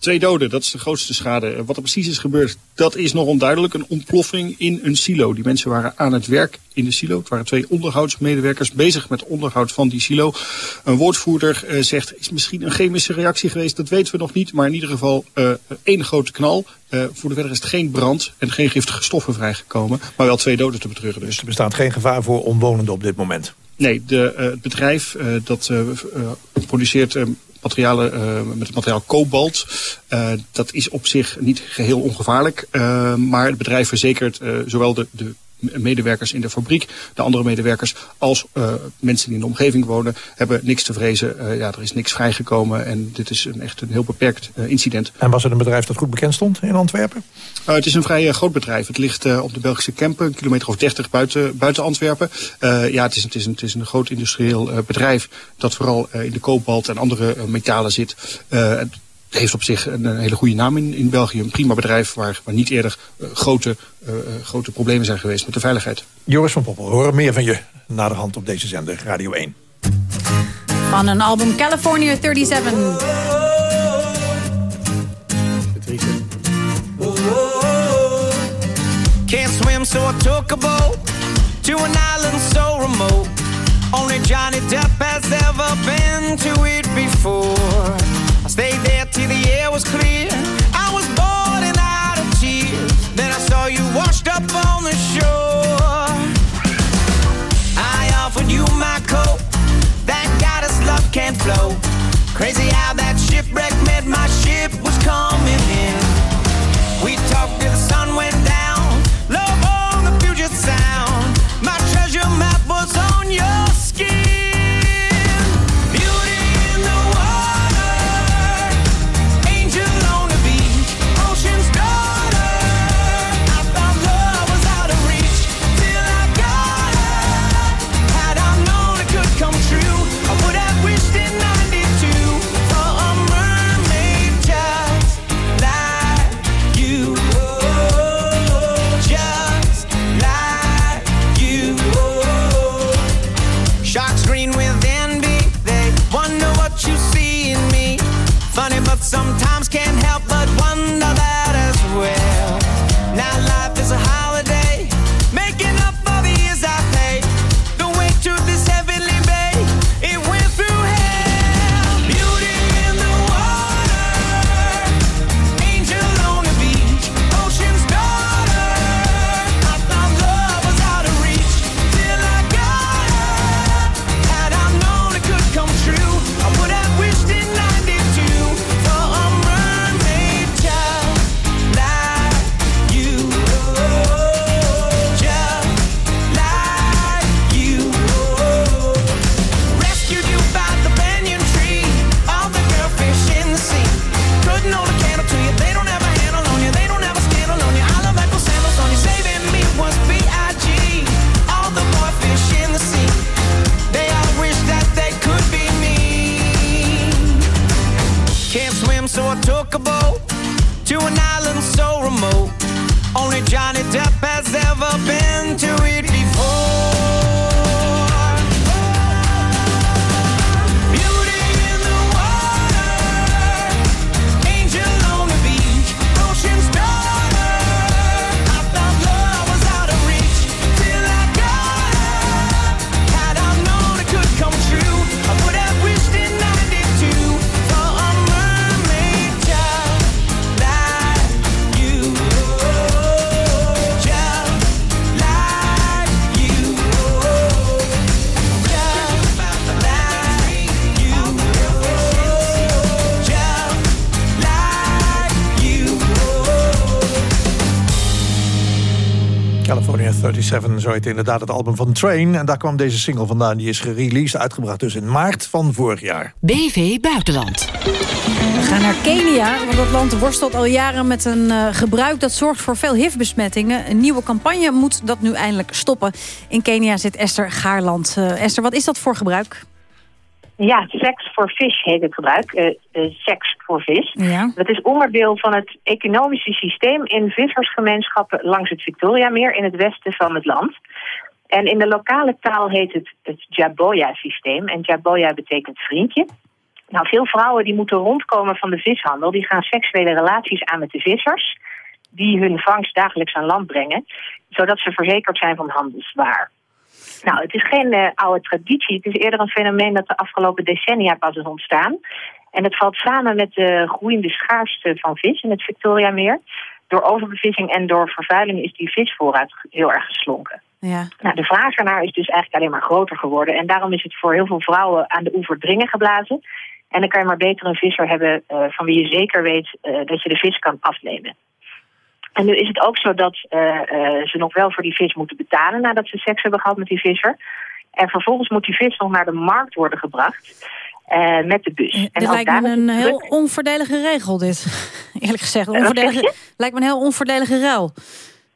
Twee doden, dat is de grootste schade. Wat er precies is gebeurd, dat is nog onduidelijk. Een ontploffing in een silo. Die mensen waren aan het werk in de silo. Het waren twee onderhoudsmedewerkers bezig met onderhoud van die silo. Een woordvoerder uh, zegt, is misschien een chemische reactie geweest. Dat weten we nog niet, maar in ieder geval uh, één grote knal. Uh, voor de verder is het geen brand en geen giftige stoffen vrijgekomen. Maar wel twee doden te betreuren dus. Er bestaat geen gevaar voor omwonenden op dit moment? Nee, de, het bedrijf dat produceert materialen uh, met het materiaal kobalt. Uh, dat is op zich niet geheel ongevaarlijk. Uh, maar het bedrijf verzekert zowel de, de medewerkers in de fabriek, de andere medewerkers, als uh, mensen die in de omgeving wonen, hebben niks te vrezen. Uh, ja, er is niks vrijgekomen en dit is een, echt een heel beperkt uh, incident. En was het een bedrijf dat goed bekend stond in Antwerpen? het is een vrij groot bedrijf. Het ligt op de Belgische Kempen, een kilometer of 30 buiten, buiten Antwerpen. ja, het is, het, is een, het is een groot industrieel bedrijf dat vooral in de kobalt en andere metalen zit heeft op zich een, een, hele goede naam in, in België. Een prima bedrijf waar, waar niet eerder uh, grote, uh, grote problemen zijn geweest met de veiligheid. Joris van Poppel, we horen meer van je na de hand op deze zender, Radio 1. Van een album California 37. Can't swim, so I took a boat to an island so remote. Only Johnny Depp has ever been to it before. I stayed there till the air was clear. I was bored and out of tears. Then I saw you washed up on the shore. I offered you my coat. That goddess love can't flow. Crazy how that shipwreck meant my ship was coming 37, zo heet inderdaad het album van Train. En daar kwam deze single vandaan. Die is gereleased, uitgebracht dus in maart van vorig jaar. BV Buitenland. We gaan naar Kenia, want dat land worstelt al jaren met een eh, gebruik dat zorgt voor veel HIV-besmettingen. Een nieuwe campagne moet dat nu eindelijk stoppen. In Kenia zit Esther Gaarland. Eh, Esther, wat is dat voor gebruik? Ja, seks voor vis heet het gebruik. Eh, eh, seks voor vis. Ja. Dat is onderdeel van het economische systeem in vissersgemeenschappen langs het Victoriameer in het westen van het land. En in de lokale taal heet het het Jaboya-systeem. En Jaboya betekent vriendje. Nou, veel vrouwen die moeten rondkomen van de vishandel, die gaan seksuele relaties aan met de vissers, die hun vangst dagelijks aan land brengen, zodat ze verzekerd zijn van handelswaar. Nou, het is geen eh, oude traditie. Het is eerder een fenomeen dat de afgelopen decennia pas is ontstaan. En het valt samen met de groeiende schaarste van vis in het Victoriameer. Door overbevissing en door vervuiling is die visvoorraad heel erg geslonken. Ja. Nou, de vraag ernaar is dus eigenlijk alleen maar groter geworden. En daarom is het voor heel veel vrouwen aan de oever dringen geblazen. En dan kan je maar beter een visser hebben eh, van wie je zeker weet eh, dat je de vis kan afnemen. En nu is het ook zo dat eh, eh, ze nog wel voor die vis moeten betalen nadat ze seks hebben gehad met die visser. En vervolgens moet die vis nog naar de markt worden gebracht eh, met de bus. En dit lijkt me is een heel druk. onvoordelige regel, dit. Eerlijk gezegd. Onvoordelige, lijkt me een heel onvoordelige ruil.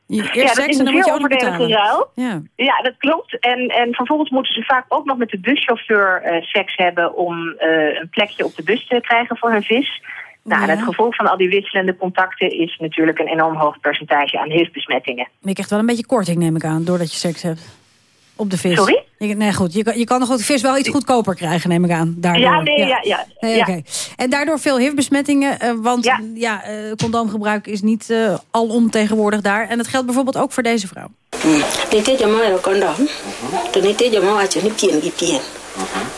Je, eerst ja, dat seks is en dan een moet je ook betalen. ruil. Ja. Ja, dat klopt. En, en vervolgens moeten ze vaak ook nog met de buschauffeur seks hebben om een plekje op de bus te krijgen voor hun vis. Nou, en het gevolg van al die wisselende contacten is natuurlijk een enorm hoog percentage aan HIV-besmettingen. Maar je krijgt wel een beetje korting, neem ik aan, doordat je seks hebt. Op de vis. Sorry? Je, nee, goed. Je, kan- je kan nog de vis wel iets goedkoper krijgen, neem ik aan. Daardoor. Ja, nee, ja, ja. Nee, ja. oké. En daardoor veel HIV-besmettingen. eh, want ja, eh, condoomgebruik is niet eh alom tegenwoordig daar. En dat geldt bijvoorbeeld ook voor deze vrouw. nitie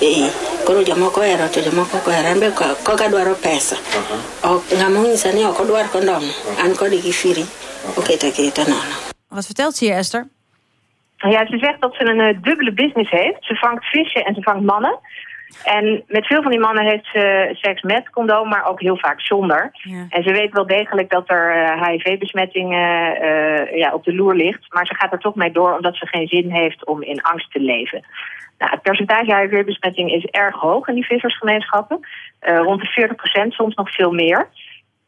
ee koro jomoko ohero to jomoko ok ohero an be ko- koka dwaro pesa Ok- ng'ama onyisa ni ok odwar kondom an kode gi firi oketo aketa nono Wat vertelt ze hier, Esther? Ja, ze zegt dat ze een eh, dubbele business heeft. Ze vangt vissen en ze vangt mannen. En met veel van die mannen heeft ze seks met condoom, maar ook heel vaak zonder. En ze weet wel degelijk dat er eh, HIV-besmetting eh, eh, ja, op de loer ligt. Maar ze gaat er toch mee door omdat ze geen zin heeft om in angst te leven. Nou, het percentage HIV-besmetting is erg hoog in die vissersgemeenschappen. Eh, rond de 40% soms nog veel meer.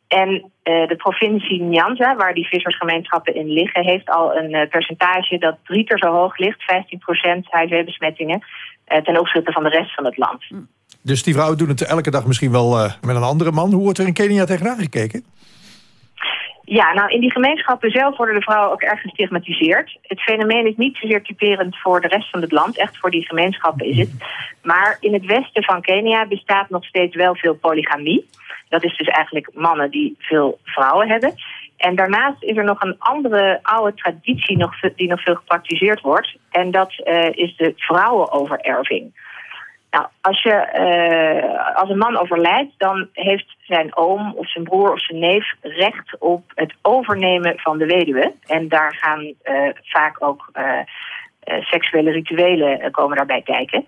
En eh, de provincie Nyanza, waar die vissersgemeenschappen in liggen, heeft al een eh, percentage dat drie keer zo hoog ligt, 15% HIV-besmettingen, ten opzichte van de rest van het land. Dus die vrouwen doen het elke dag misschien wel met een andere man. Hoe wordt er in Kenia tegenaan gekeken? Ja, nou in die gemeenschappen zelf worden de vrouwen ook erg gestigmatiseerd. Het fenomeen is niet zozeer typerend voor de rest van het land, echt voor die gemeenschappen is het. Maar in het westen van Kenia bestaat nog steeds wel veel polygamie. Dat is dus eigenlijk mannen die veel vrouwen hebben. En daarnaast is er nog een andere oude traditie nog, die nog veel gepraktiseerd wordt. En dat eh, is de vrouwenovererving. Nou, als, je, eh, als een man overlijdt, dan heeft zijn oom of zijn broer of zijn neef recht op het overnemen van de weduwe. En daar gaan eh, vaak ook eh, seksuele rituelen komen daarbij kijken.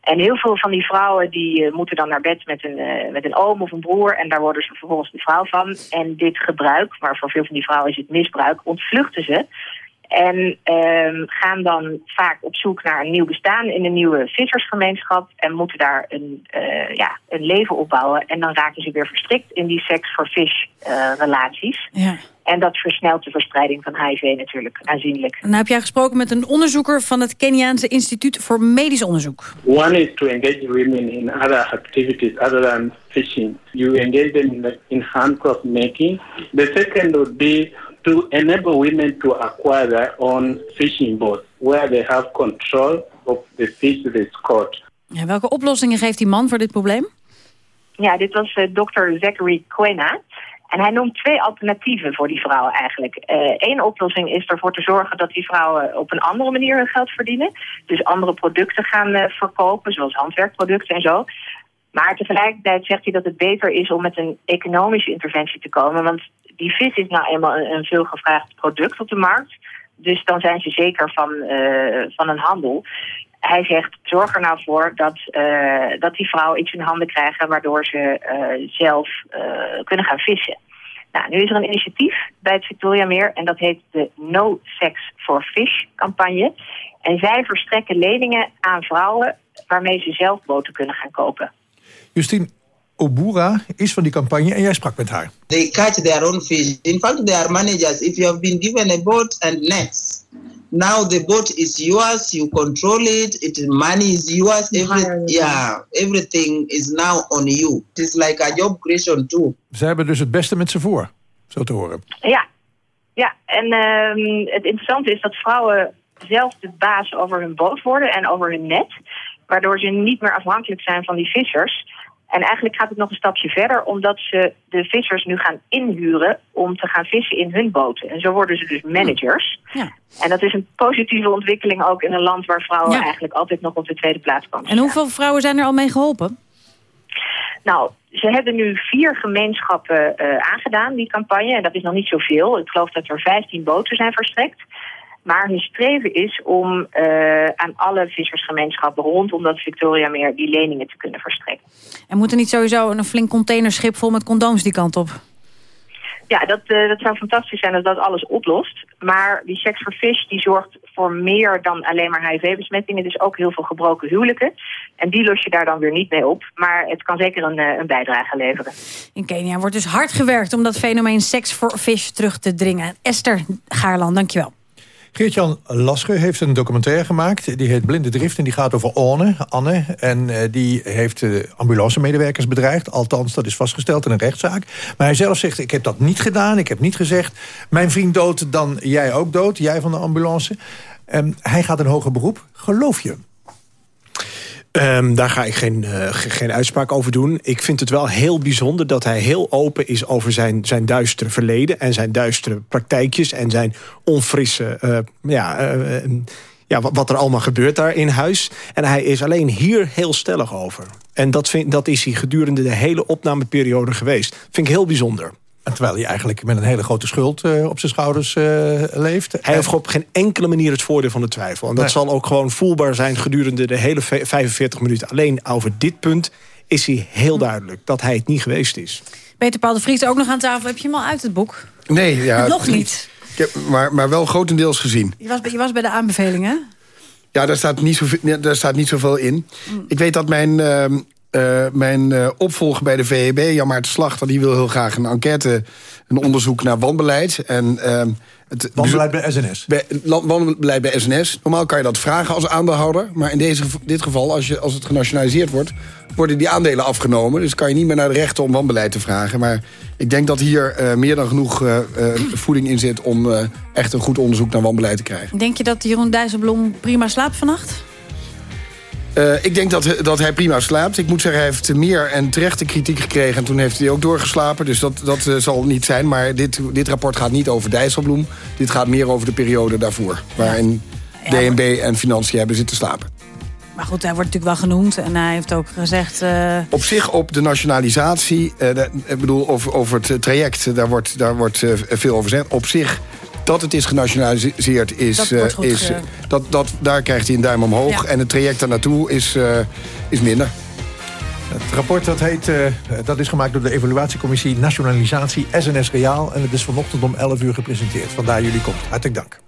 En heel veel van die vrouwen die moeten dan naar bed met een, met een oom of een broer. En daar worden ze vervolgens de vrouw van. En dit gebruik, maar voor veel van die vrouwen is het misbruik, ontvluchten ze. En ehm, gaan dan vaak op zoek naar een nieuw bestaan in een nieuwe vissersgemeenschap. En moeten daar een, eh, ja, een leven opbouwen. En dan raken ze weer verstrikt in die sex for fish eh, relaties. Ja. En dat versnelt de verspreiding van HIV natuurlijk aanzienlijk. Nou heb jij gesproken met een onderzoeker van het Keniaanse Instituut voor Medisch Onderzoek. One is to engage women in other activities other than fishing. You engage them in, in handcraft making. The second would be to enable women to acquire their own fishing boat where they have control of the fish they caught. Ja, welke oplossingen geeft die man voor dit probleem? Ja, dit was eh, dokter Zachary Quena. En hij noemt twee alternatieven voor die vrouwen eigenlijk. Eén oplossing is ervoor te zorgen dat die vrouwen op een andere manier hun geld verdienen. Dus andere producten gaan eh, verkopen, zoals handwerkproducten en zo. Maar tegelijkertijd zegt hij dat het beter is om met een economische interventie te komen. Want die vis is nou eenmaal een, een veelgevraagd product op de markt. Dus dan zijn ze zeker van, eh, van een handel. Hij zegt, zorg er nou voor dat, eh, dat die vrouwen iets in handen krijgen... waardoor ze eh, zelf kunnen gaan vissen. Nou, nu is er een initiatief bij het Victoria Meer en dat heet de No Sex for Fish campagne. En zij verstrekken leningen aan vrouwen waarmee ze zelf boten kunnen gaan kopen. Justine Obura is van die campagne en jij sprak met haar. They catch their own fish. In fact, they are managers. If you have been given a boat and nets, now the boat is yours. You control it. It money is yours. Every, yeah, everything is now on you. It is like a job creation too. Ze hebben dus het beste met ze voor, zo te horen. Ja, ja. en ehm, het interessante is dat vrouwen zelf de baas over hun boot worden en over hun net. Waardoor ze niet meer afhankelijk zijn van die vissers. En eigenlijk gaat het nog een stapje verder, omdat ze de vissers nu gaan inhuren om te gaan vissen in hun boten. En zo worden ze dus managers. Ja. En dat is een positieve ontwikkeling ook in een land waar vrouwen Ja. eigenlijk altijd nog op de tweede plaats komen. En hoeveel vrouwen zijn er al mee geholpen? Nou, ze hebben nu vier gemeenschappen eh, aangedaan, die campagne. En dat is nog niet zoveel. Ik geloof dat er 15 boten zijn verstrekt. Maar hun streven is om eh, aan alle vissersgemeenschappen rondom dat Victoria Meer die leningen te kunnen verstrekken. En moet er niet sowieso een flink containerschip vol met condooms die kant op? Ja, dat, eh, dat zou fantastisch zijn als dat alles oplost. Maar die Sex for Fish die zorgt voor meer dan alleen maar HIV-besmettingen. Dus ook heel veel gebroken huwelijken. En die los je daar dan weer niet mee op. Maar het kan zeker een, eh, een bijdrage leveren. In Kenia wordt dus hard gewerkt om dat fenomeen sex for fish terug te dringen. Esther Gaarland, dankjewel. Geert-Jan Lasker heeft een documentaire gemaakt. Die heet Blinde Drift en die gaat over Anne. Anne en eh, die heeft uh, ambulancemedewerkers bedreigd. Althans, dat is vastgesteld in een rechtszaak. Maar hij zelf zegt, ik heb dat niet gedaan. Ik heb niet gezegd, mijn vriend dood, dan jij ook dood. Jij van de ambulance. Um, hij gaat een hoger beroep. Geloof je? Um, daar ga ik geen, uh, geen uitspraak over doen. Ik vind het wel heel bijzonder dat hij heel open is over zijn, zijn duistere verleden... en zijn duistere praktijkjes en zijn onfrisse... Uh, ja, uh, ja, wat er allemaal gebeurt daar in huis. En hij is alleen hier heel stellig over. En dat, vind, dat is hij gedurende de hele opnameperiode geweest. Vind ik heel bijzonder. En terwijl hij eigenlijk met een hele grote schuld uh, op zijn schouders uh, leeft. Hij heeft op geen enkele manier het voordeel van de twijfel. En dat nee. zal ook gewoon voelbaar zijn gedurende de hele 45 minuten. Alleen over dit punt is hij heel duidelijk dat hij het niet geweest is. Peter Paul de Vries ook nog aan tafel. Heb je hem al uit het boek? Nee, ja. Nog niet. Ik heb, maar, maar wel grotendeels gezien. Je was, je was bij de aanbevelingen? Ja, daar staat niet, zoveel, daar staat niet zoveel in. Mm. Ik weet dat mijn... Uh, uh, mijn uh, opvolger bij de VEB, Jan Maarten Slachter... die wil heel graag een enquête, een onderzoek naar wanbeleid. En, uh, het, wanbeleid bij SNS? Bij, wanbeleid bij SNS. Normaal kan je dat vragen als aandeelhouder. Maar in deze, dit geval, als, je, als het genationaliseerd wordt... worden die aandelen afgenomen. Dus kan je niet meer naar de rechter om wanbeleid te vragen. Maar ik denk dat hier uh, meer dan genoeg uh, voeding in zit... om uh, echt een goed onderzoek naar wanbeleid te krijgen. Denk je dat Jeroen Dijsselbloem prima slaapt vannacht? Uh, ik denk dat, dat hij prima slaapt. Ik moet zeggen, hij heeft meer en terechte kritiek gekregen... en toen heeft hij ook doorgeslapen, dus dat, dat uh, zal niet zijn. Maar dit, dit rapport gaat niet over Dijsselbloem. Dit gaat meer over de periode daarvoor... waarin ja. DNB en Financiën hebben zitten slapen. Maar goed, hij wordt natuurlijk wel genoemd en hij heeft ook gezegd... Uh... Op zich, op de nationalisatie, ik bedoel, over, over het traject... daar wordt, daar wordt veel over gezegd. Op zich dat het is genationaliseerd is... Dat uh, is dat, dat, daar krijgt hij een duim omhoog. Ja. En het traject daar naartoe is, uh, is minder. Het rapport dat, heet, uh, dat is gemaakt door de evaluatiecommissie Nationalisatie SNS Reaal. En het is vanochtend om 11 uur gepresenteerd. Vandaar jullie komt. Hartelijk dank.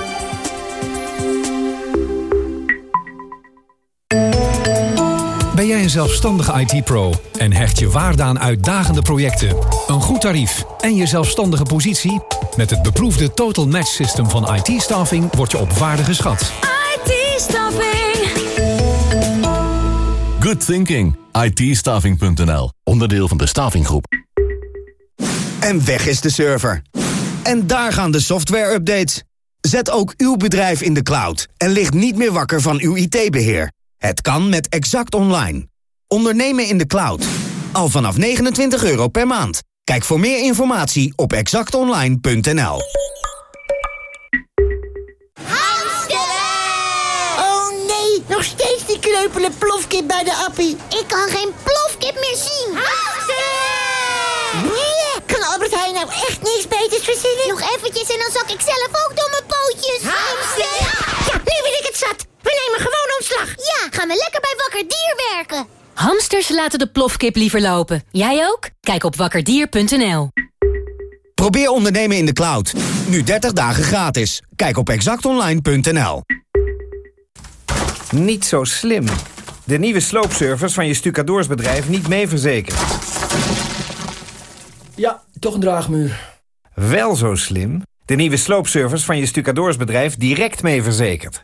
Ben jij een zelfstandige IT-pro en hecht je waarde aan uitdagende projecten, een goed tarief en je zelfstandige positie? Met het beproefde Total Match System van IT-staffing word je op waarde geschat. IT-staffing. Good thinking. IT-staffing.nl. Onderdeel van de Staffinggroep. En weg is de server. En daar gaan de software-updates. Zet ook uw bedrijf in de cloud en ligt niet meer wakker van uw IT-beheer. Het kan met Exact Online. Ondernemen in de cloud. Al vanaf 29 euro per maand. Kijk voor meer informatie op exactonline.nl. Oh nee, nog steeds die kreupele plofkip bij de appie. Ik kan geen plofkip meer zien. Nee, kan Albert Heijn nou echt niks beters verzinnen? Nog eventjes en dan zak ik zelf ook door mijn pootjes. Hamster! Ja, nu ben ik het zat. We nemen gewoon ontslag. Ja, gaan we lekker bij Wakker Dier werken. Hamsters laten de plofkip liever lopen. Jij ook? Kijk op wakkerdier.nl. Probeer ondernemen in de cloud. Nu 30 dagen gratis. Kijk op exactonline.nl. Niet zo slim. De nieuwe sloopservice van je stucadoorsbedrijf niet mee verzekerd. Ja, toch een draagmuur. Wel zo slim. De nieuwe sloopservice van je stucadoorsbedrijf direct mee verzekerd.